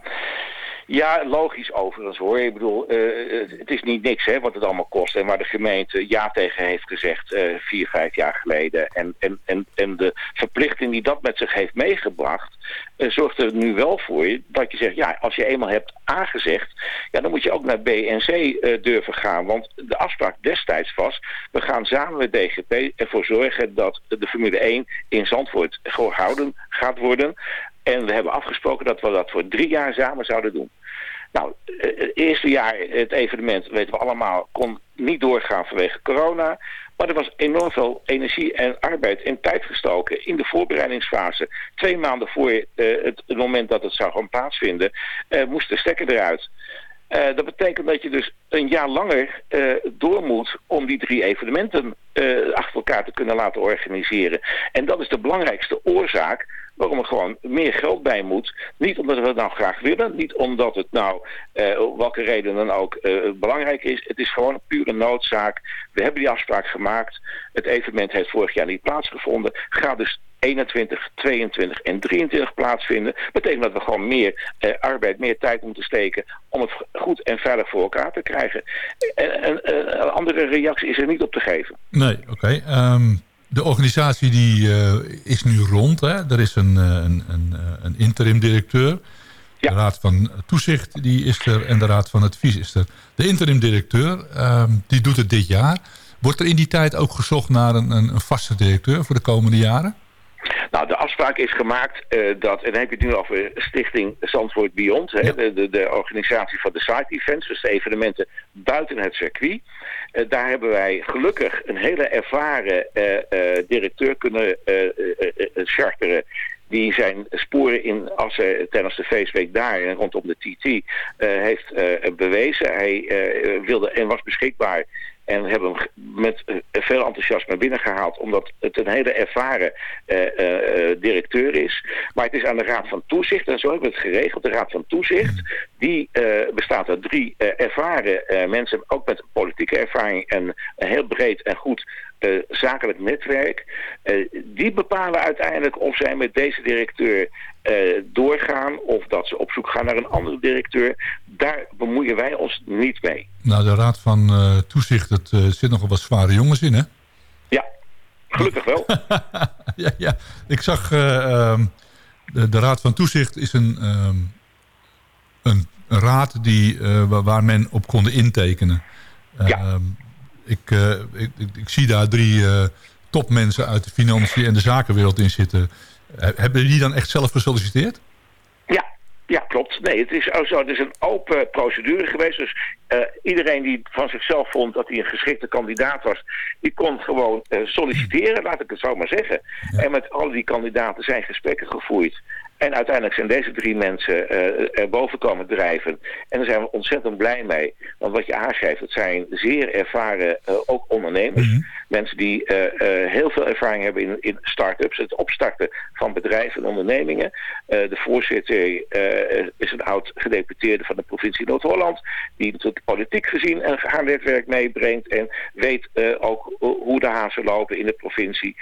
Ja, logisch overigens hoor. Ik bedoel, uh, het is niet niks hè, wat het allemaal kost. En waar de gemeente ja tegen heeft gezegd uh, vier, vijf jaar geleden. En, en, en, en de verplichting die dat met zich heeft meegebracht... Zorgt er nu wel voor dat je zegt... ja, als je eenmaal hebt aangezegd... ja, dan moet je ook naar BNC durven gaan. Want de afspraak destijds was... we gaan samen met DGP ervoor zorgen dat de Formule 1 in Zandvoort gehouden gaat worden... En we hebben afgesproken dat we dat voor drie jaar samen zouden doen. Nou, het eerste jaar, het evenement, weten we allemaal, kon niet doorgaan vanwege corona. Maar er was enorm veel energie en arbeid en tijd gestoken in de voorbereidingsfase. Twee maanden voor uh, het, moment dat het zou gaan plaatsvinden, uh, moest de stekker eruit. Dat betekent dat je dus een jaar langer door moet om die drie evenementen achter elkaar te kunnen laten organiseren. En dat is de belangrijkste oorzaak waarom er gewoon meer geld bij moet. Niet omdat we het nou graag willen, niet omdat het nou, uh, welke reden dan ook, uh, belangrijk is. Het is gewoon een pure noodzaak. We hebben die afspraak gemaakt. Het evenement heeft vorig jaar niet plaatsgevonden. Ga dus 21, 22 en 23 plaatsvinden. betekent dat we gewoon meer eh, arbeid, meer tijd moeten steken om het goed en veilig voor elkaar te krijgen. En, een andere reactie is er niet op te geven. Nee, oké. Ehm, de organisatie die uh, is nu rond. Hè? Er is een, een, een, een interim directeur. De Raad van Toezicht die is er en de Raad van Advies is er. De interim directeur ehm, die doet het dit jaar. Wordt er in die tijd ook gezocht naar een, een, een vaste directeur voor de komende jaren? Nou, de afspraak is gemaakt uh, dat, en dan heb je het nu over Stichting Zandvoort Beyond, hè, de, de, de, organisatie van de side events, dus de evenementen buiten het circuit. Uh, daar hebben wij gelukkig een hele ervaren uh, directeur kunnen charteren die zijn sporen in Assen tijdens de feestweek daar en rondom de TT uh, heeft uh, bewezen. Hij uh, wilde en was beschikbaar en hebben hem met veel enthousiasme binnengehaald. Omdat het een hele ervaren directeur is. Maar het is aan de Raad van Toezicht. En zo hebben we het geregeld. De Raad van Toezicht. Die bestaat uit drie ervaren mensen. Ook met politieke ervaring. En heel breed en goed uh, zakelijk netwerk. Uh, die bepalen uiteindelijk of zij met deze directeur uh, doorgaan of dat ze op zoek gaan naar een andere directeur. Daar bemoeien wij ons niet mee. Nou, de Raad van Toezicht, het zit nogal wat zware jongens in, hè? Ja, gelukkig wel. [laughs] ja, ja, ik zag... Um, de, de, Raad van Toezicht is een, um, een, raad die, waar men op konden intekenen. Ja. Um, ik, ik, ik, zie daar drie uh, topmensen uit de financiën en de zakenwereld in zitten. Hebben die dan echt zelf gesolliciteerd? Ja, ja, klopt. Nee, het is, het is een open procedure geweest. Dus uh, iedereen die van zichzelf vond dat hij een geschikte kandidaat was... die kon gewoon uh, solliciteren, laat ik het zo maar zeggen. Ja. En met al die kandidaten zijn gesprekken gevoerd. En uiteindelijk zijn deze drie mensen uh, erboven komen drijven. En daar zijn we ontzettend blij mee. Want wat je aangeeft, het zijn zeer ervaren uh, ook ondernemers. Mm -hmm. Mensen die heel veel ervaring hebben in, in start-ups. Het opstarten van bedrijven en ondernemingen. de voorzitter is een oud gedeputeerde van de provincie Noord-Holland. Die natuurlijk politiek gezien en haar netwerk meebrengt. En weet ook hoe de hazen lopen in de provincie.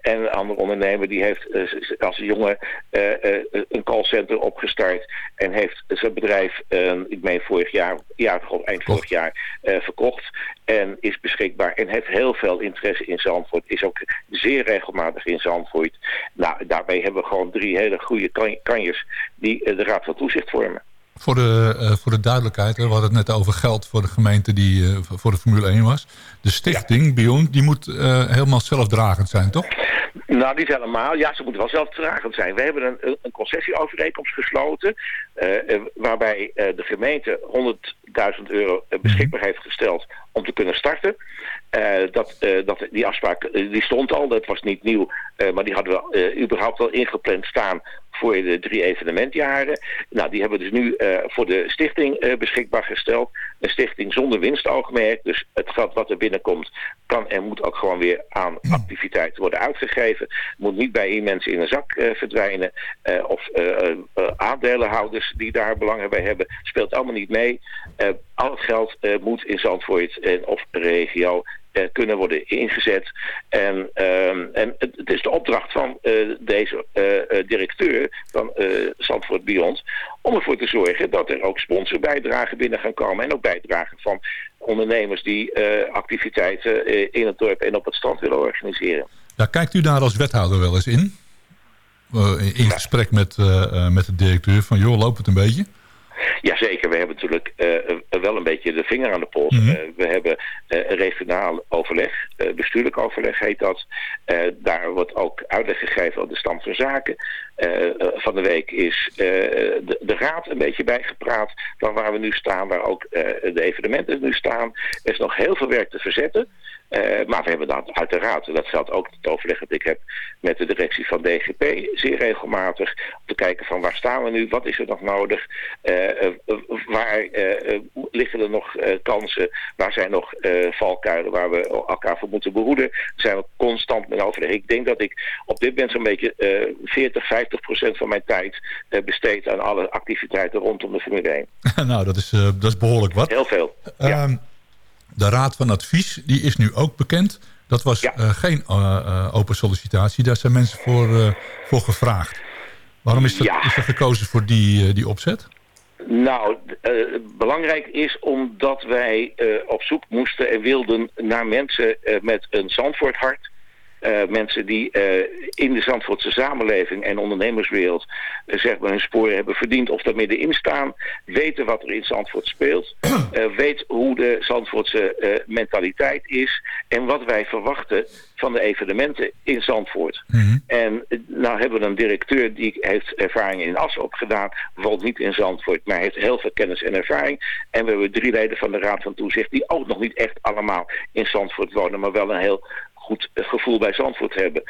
en een andere ondernemer die heeft als jonge uh, een callcenter opgestart en heeft zijn bedrijf, uh, ik meen vorig jaar, ja, eind vorig jaar, uh, verkocht en is beschikbaar en heeft heel veel interesse in Zandvoort, is ook zeer regelmatig in Zandvoort. Nou, daarbij hebben we gewoon drie hele goede kan kanjers die de Raad van Toezicht vormen. Voor de, uh, voor de duidelijkheid, we hadden het net over geld voor de gemeente die uh, voor de Formule 1 was. De stichting, ja. Beyond, die moet uh, helemaal zelfdragend zijn, toch? Nou, niet helemaal. Ja, ze moeten wel zelfdragend zijn. We hebben een, een concessieovereenkomst gesloten... waarbij de gemeente 100.000 euro beschikbaar heeft gesteld om te kunnen starten. dat, dat, die afspraak die stond al, dat was niet nieuw... maar die hadden we überhaupt wel ingepland staan voor de drie evenementjaren. Nou, die hebben we dus nu uh, voor de stichting uh, beschikbaar gesteld. Een stichting zonder winstoogmerk. Dus het geld wat er binnenkomt kan en moet ook gewoon weer aan activiteiten worden uitgegeven. Moet niet bij één mensen in een zak uh, verdwijnen. of aandelenhouders die daar belang bij hebben. Speelt allemaal niet mee. al het geld moet in Zandvoort en of regio kunnen worden ingezet. En, uh, en het, het, is de opdracht van uh, deze directeur van Zandvoort Beyond... om ervoor te zorgen dat er ook sponsorbijdragen binnen gaan komen... en ook bijdragen van ondernemers die activiteiten in het dorp en op het strand willen organiseren. Ja, kijkt u daar als wethouder wel eens in? in gesprek met, met de directeur van, joh, loopt het een beetje? Jazeker, we hebben natuurlijk uh, wel een beetje de vinger aan de pols. Mm -hmm. uh, we hebben uh, regionaal overleg, bestuurlijk overleg heet dat. daar wordt ook uitleg gegeven op de stand van zaken. van de week is de, de, raad een beetje bijgepraat van waar we nu staan, waar ook de evenementen nu staan. Er is nog heel veel werk te verzetten. Uh, maar we hebben dat uiteraard, en dat geldt ook het overleg dat ik heb met de directie van DGP, zeer regelmatig, om te kijken van waar staan we nu, wat is er nog nodig, uh, uh, waar liggen er nog kansen, waar zijn nog valkuilen waar we elkaar voor moeten behoeden. Daar zijn we constant mee overleg. Ik denk dat ik op dit moment zo'n beetje 40, 50 procent van mijn tijd besteed aan alle activiteiten rondom de Formule 1. [laughs] nou, dat is, dat is behoorlijk wat. Heel veel, ja. De Raad van Advies die is nu ook bekend. Dat was Ja. eh, geen eh, eh, open sollicitatie. Daar zijn mensen voor, voor gevraagd. Waarom is, dat, Ja. is er gekozen voor die, die opzet? Nou, belangrijk is omdat wij op zoek moesten en wilden naar mensen met een Zandvoorthart. Eh, mensen die eh, in de Zandvoortse samenleving en ondernemerswereld eh, zeg maar hun sporen hebben verdiend of daar middenin staan. Weten wat er in Zandvoort speelt. [clears throat] weet hoe de Zandvoortse mentaliteit is. En wat wij verwachten van de evenementen in Zandvoort. En eh, nou hebben we een directeur die heeft ervaring in Assen opgedaan. Woont niet in Zandvoort, maar heeft heel veel kennis en ervaring. En we hebben drie leden van de Raad van Toezicht die ook nog niet echt allemaal in Zandvoort wonen. Maar wel een heel goed gevoel bij Zandvoort hebben.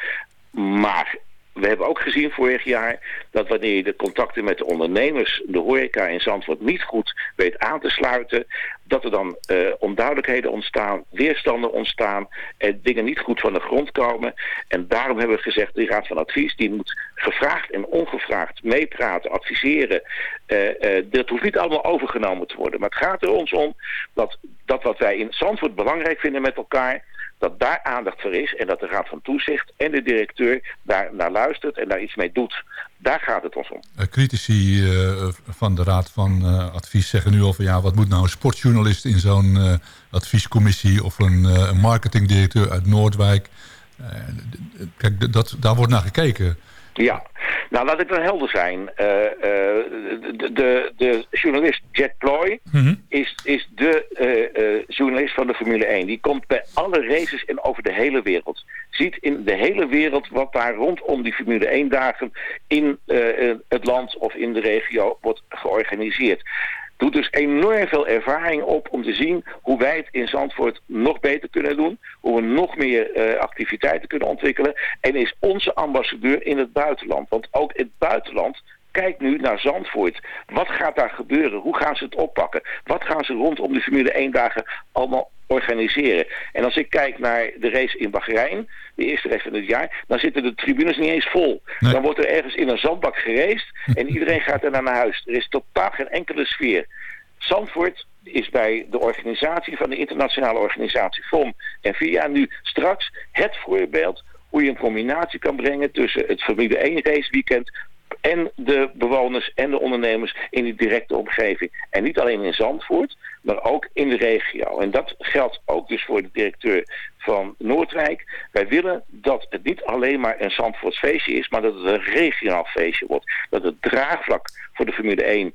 Maar we hebben ook gezien vorig jaar dat wanneer je de contacten met de ondernemers, de horeca in Zandvoort niet goed weet aan te sluiten, dat er dan eh, onduidelijkheden ontstaan, weerstanden ontstaan en dingen niet goed van de grond komen. En daarom hebben we gezegd, die Raad van Advies die moet gevraagd en ongevraagd meepraten, adviseren. Eh, eh, dat hoeft niet allemaal overgenomen te worden. Maar het gaat er ons om dat, dat wat wij in Zandvoort belangrijk vinden met elkaar, dat daar aandacht voor is en dat de Raad van Toezicht en de directeur daar naar luistert en daar iets mee doet. Daar gaat het ons om. Eh, critici eh, van de Raad van eh, Advies zeggen nu al van... ja, wat moet nou een sportjournalist in zo'n adviescommissie... of een, marketingdirecteur uit Noordwijk. Kijk, dat, daar wordt naar gekeken. Ja, nou laat ik dan helder zijn. Eh, eh, de, de, de journalist Jet Ploy is, is de eh, journalist van de Formule 1. Die komt bij alle races en over de hele wereld. Ziet in de hele wereld wat daar rondom die Formule 1 dagen in het land of in de regio wordt georganiseerd. Doet dus enorm veel ervaring op om te zien hoe wij het in Zandvoort nog beter kunnen doen. Hoe we nog meer eh, activiteiten kunnen ontwikkelen. En is onze ambassadeur in het buitenland. Want ook het buitenland kijkt nu naar Zandvoort. Wat gaat daar gebeuren? Hoe gaan ze het oppakken? Wat gaan ze rondom de Formule 1 dagen allemaal organiseren? En als ik kijk naar de race in Bahrein, de eerste race van het jaar, dan zitten de tribunes niet eens vol. Dan wordt er ergens in een zandbak gereest en iedereen gaat er naar huis. Er is totaal geen enkele sfeer. Zandvoort is bij de organisatie van de internationale organisatie FOM en VIA nu straks het voorbeeld hoe je een combinatie kan brengen tussen het Formule 1 raceweekend en de bewoners en de ondernemers in die directe omgeving. En niet alleen in Zandvoort, maar ook in de regio. En dat geldt ook dus voor de directeur van Noordwijk. Wij willen dat het niet alleen maar een Zandvoorts feestje is, maar dat het een regionaal feestje wordt. Dat het draagvlak voor de Formule 1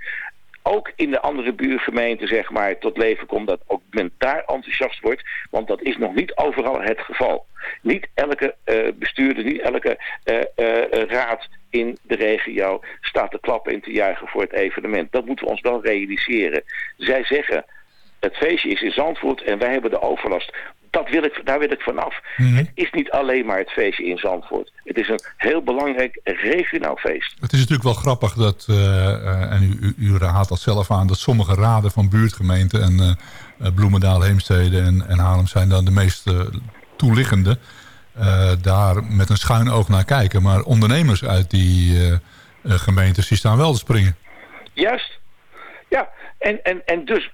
ook in de andere buurgemeenten zeg maar, tot leven komt, dat ook men daar enthousiast wordt. Want dat is nog niet overal het geval. Niet elke eh, bestuurder, niet elke eh, eh, raad in de regio staat te klappen en te juichen voor het evenement. Dat moeten we ons wel realiseren. Zij zeggen, het feestje is in Zandvoort en wij hebben de overlast. Dat wil ik, daar wil ik vanaf. Het is niet alleen maar het feestje in Zandvoort. Het is een heel belangrijk regionaal feest. Het is natuurlijk wel grappig dat, eh, eh, en u, u, u haalt dat zelf aan... dat sommige raden van buurtgemeenten en eh, Bloemendaal, Heemstede en, en Haarlem... zijn dan de meest toeliggende. Eh, daar met een schuin oog naar kijken. Maar ondernemers uit die eh, eh, gemeentes die staan wel te springen. Juist. Ja, en, en, en dus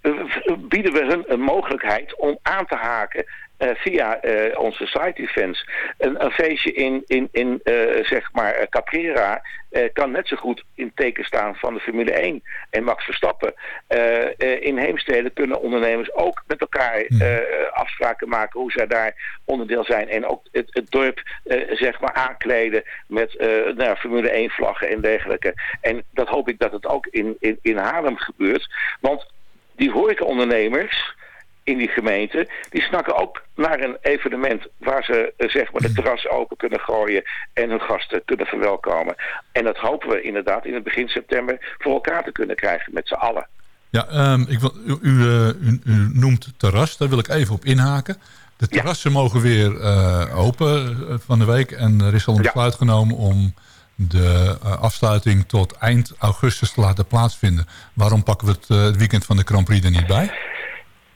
bieden we hun een mogelijkheid om aan te haken via eh, onze site events. Een, een feestje in, in, in eh, zeg maar eh, Caprera eh, kan net zo goed in teken staan van de Formule 1 en Max Verstappen. Eh, eh, in Heemstede kunnen ondernemers ook met elkaar eh, afspraken maken hoe zij daar onderdeel zijn. En ook het, het dorp eh, zeg maar aankleden met eh, nou, Formule 1 vlaggen en dergelijke. En dat hoop ik dat het ook in, in, in Haarlem gebeurt. Want die horecaondernemers in die gemeente, die snakken ook naar een evenement waar ze eh, zeg maar de terras open kunnen gooien en hun gasten kunnen verwelkomen. En dat hopen we inderdaad in het begin september voor elkaar te kunnen krijgen met z'n allen. Ja, ehm, ik wil, u, u, eh, u, u noemt terras, daar wil ik even op inhaken. De terrassen mogen weer eh, open van de week. En er is al een besluit genomen om de afsluiting tot eind augustus te laten plaatsvinden. Waarom pakken we het, het weekend van de Grand Prix er niet bij?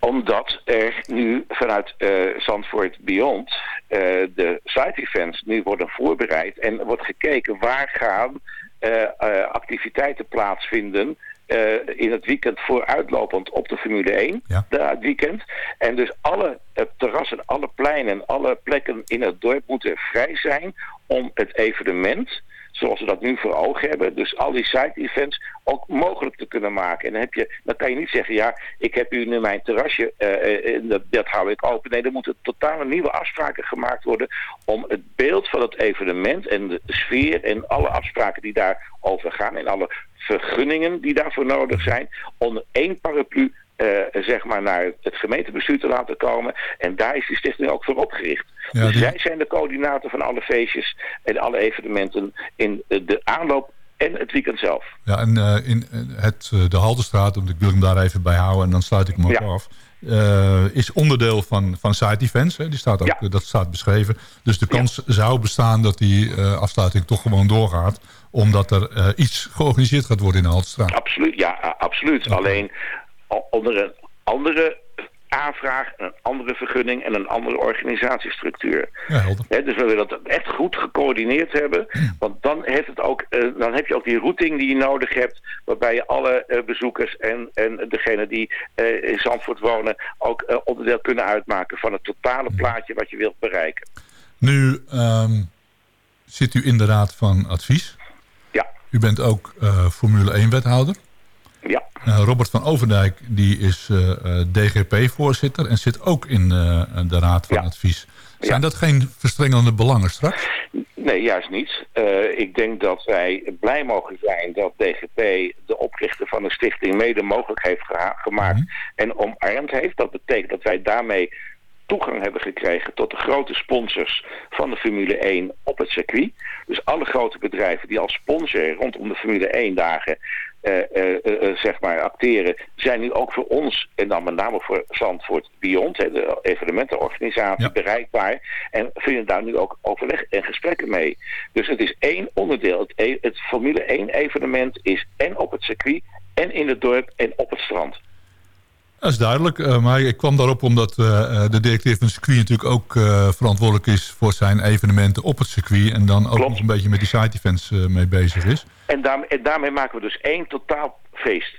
Omdat er nu vanuit eh, Zandvoort Beyond eh, de site events nu worden voorbereid en wordt gekeken waar gaan eh, activiteiten plaatsvinden in het weekend vooruitlopend op de Formule 1. Ja. het weekend. En dus alle terrassen, alle pleinen, alle plekken in het dorp moeten vrij zijn om het evenement zoals we dat nu voor ogen hebben. Dus al die side-events ook mogelijk te kunnen maken. En dan, heb je, dan kan je niet zeggen, ja, ik heb u nu mijn terrasje, eh, dat, dat hou ik open. Nee, er moeten totale nieuwe afspraken gemaakt worden om het beeld van het evenement en de sfeer en alle afspraken die daarover gaan en alle vergunningen die daarvoor nodig zijn, onder één paraplu zeg maar naar het gemeentebestuur te laten komen. En daar is die stichting ook voor opgericht. Ja, dus die- zij zijn de coördinator van alle feestjes en alle evenementen in eh, de aanloop en het weekend zelf. Ja, en eh, in eh, het, eh, de Haltestraat, want ik wil hem daar even bij houden en dan sluit ik hem ook Ja. af. eh, is onderdeel van, van site events. Hè. Die staat ook, Ja. eh, dat staat beschreven. Dus de kans zou bestaan dat die eh, afsluiting toch gewoon doorgaat. Omdat er eh, iets georganiseerd gaat worden in de Haltestraat. Absoluut, ja, absoluut. Alleen onder een andere aanvraag, een andere vergunning en een andere organisatiestructuur. Ja, dus we willen dat echt goed gecoördineerd hebben. Want dan, heeft het ook, eh, dan heb je ook die routing die je nodig hebt. Waarbij je alle eh, bezoekers en, en degenen die eh, in Zandvoort wonen... ook onderdeel kunnen uitmaken van het totale plaatje wat je wilt bereiken. Nu ehm, zit u in de Raad van Advies. Ja, U bent ook Formule 1 wethouder. Ja. Eh, Robert van Overdijk die is eh, eh, DGP-voorzitter en zit ook in de Raad van Ja. Advies. Zijn Ja. dat geen verstrengelende belangen straks? Nee, juist niet. Ik denk dat wij blij mogen zijn dat DGP de oprichter van de stichting mede mogelijk heeft gemaakt en omarmd heeft. Dat betekent dat wij daarmee toegang hebben gekregen tot de grote sponsors van de Formule 1 op het circuit. Dus alle grote bedrijven die als sponsor rondom de Formule 1 dagen zeg maar acteren, zijn nu ook voor ons, en dan met name voor Zandvoort Beyond, de evenementenorganisatie, Ja. bereikbaar. En vinden daar nu ook overleg en gesprekken mee. Dus het is één onderdeel. Het, e- het Formule 1 evenement is en op het circuit, en in het dorp, en op het strand. Dat is duidelijk, eh, maar ik kwam daarop omdat eh, eh, de directeur van het circuit natuurlijk ook verantwoordelijk is voor zijn evenementen op het circuit. En dan ook Klopt. nog een beetje met die side events mee bezig is. En, daarmee- en daarmee maken we dus één totaal feest.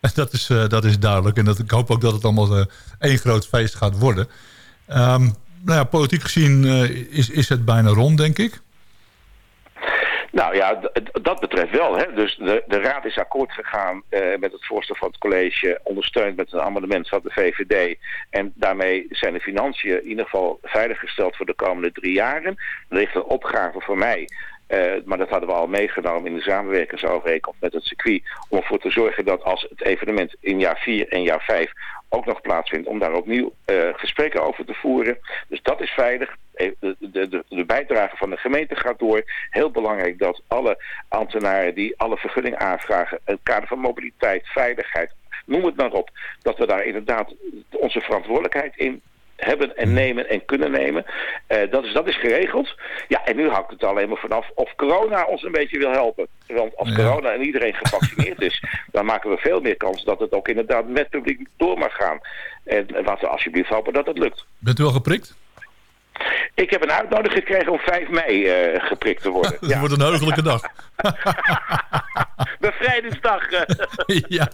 [laughs] Dat is, dat is duidelijk en dat, ik hoop ook dat het allemaal één groot feest gaat worden. Ehm, nou ja, politiek gezien is, is het bijna rond, denk ik. Nou ja, dat betreft wel. Hè. Dus de, de Raad is akkoord gegaan eh, met het voorstel van het college, ondersteund met een amendement van de VVD. En daarmee zijn de financiën in ieder geval veiliggesteld voor de komende drie jaren. Er ligt een opgave voor mij. eh, maar dat hadden we al meegenomen in de samenwerkingsovereenkomst met het circuit. Om ervoor te zorgen dat als het evenement in jaar 4 en jaar 5 ook nog plaatsvindt, om daar opnieuw eh, gesprekken over te voeren. Dus dat is veilig. Eh, De, de, de, bijdrage van de gemeente gaat door. Heel belangrijk dat alle ambtenaren die alle vergunning aanvragen, het kader van mobiliteit, veiligheid, noem het maar op, dat we daar inderdaad onze verantwoordelijkheid in hebben en nemen en kunnen nemen. Eh, dat, is, dat is geregeld. Ja, en nu hangt het alleen maar vanaf of corona ons een beetje wil helpen. Want als Ja. corona en iedereen gevaccineerd is, [laughs] dan maken we veel meer kans dat het ook inderdaad met publiek door mag gaan. En laten we alsjeblieft hopen dat het lukt. Bent u al geprikt? Ik heb een uitnodiging gekregen om 5 mei eh, geprikt te worden. [laughs] Ja. wordt een heugelijke dag. [laughs] Bevrijdingsdag. [laughs] ja.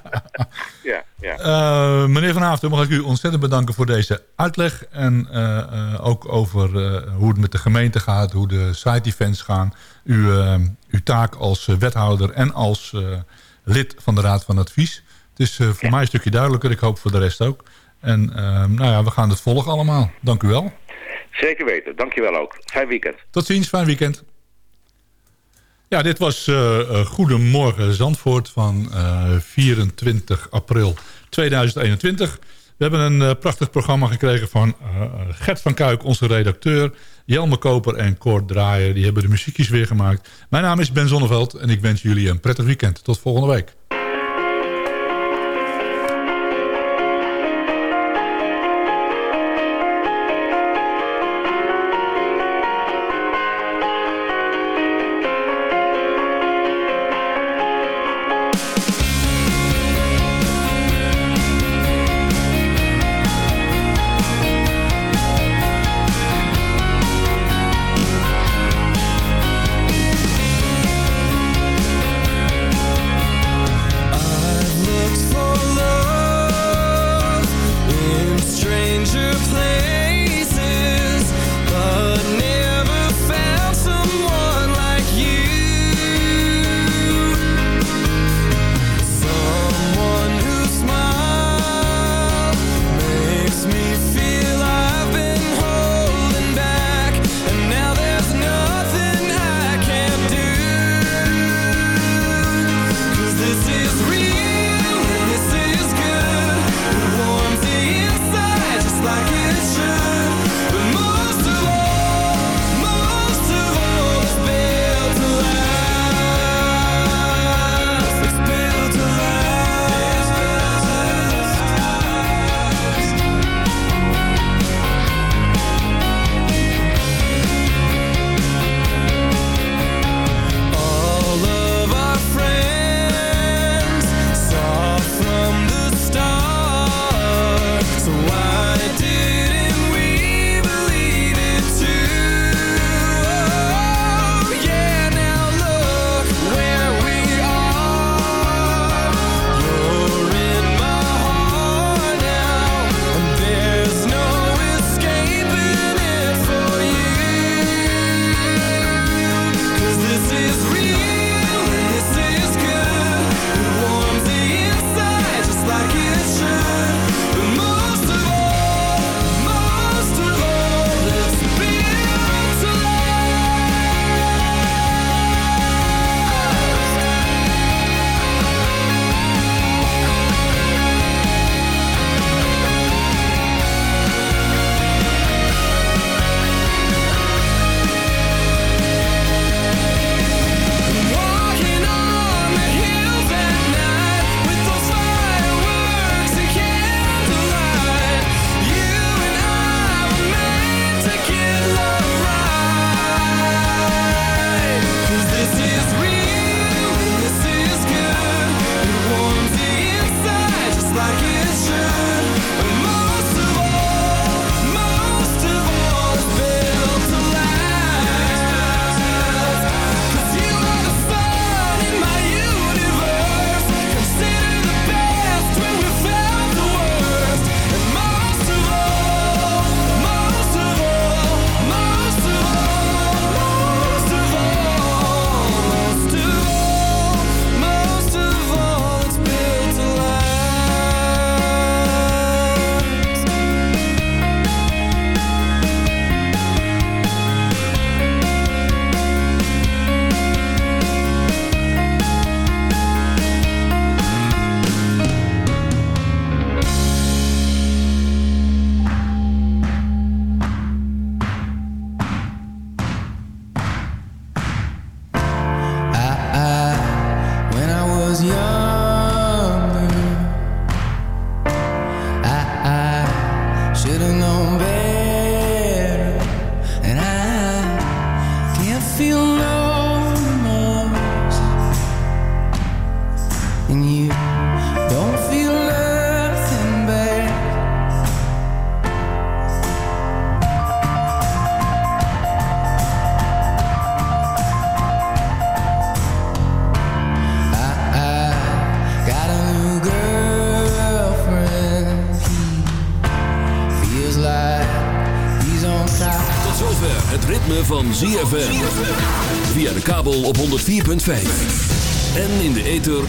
ja, ja. Eh, meneer Van Haafden, mag ik u ontzettend bedanken voor deze uitleg. En eh, ook over hoe het met de gemeente gaat, hoe de site events gaan. Uw, uw taak als wethouder en als lid van de Raad van Advies. Het is voor mij een stukje duidelijker, ik hoop voor de rest ook. En nou ja, we gaan het volgen allemaal. Dank u wel. Zeker weten. Dankjewel ook. Fijn weekend. Tot ziens, fijn weekend. Ja, dit was eh, eh, Goedemorgen Zandvoort van eh, 24 april 2021. We hebben een eh, prachtig programma gekregen van eh, Gert van Kuik, onze redacteur. Jelme Koper en Kort Draaier, die hebben de muziekjes weer gemaakt. Mijn naam is Ben Zonneveld en ik wens jullie een prettig weekend. Tot volgende week.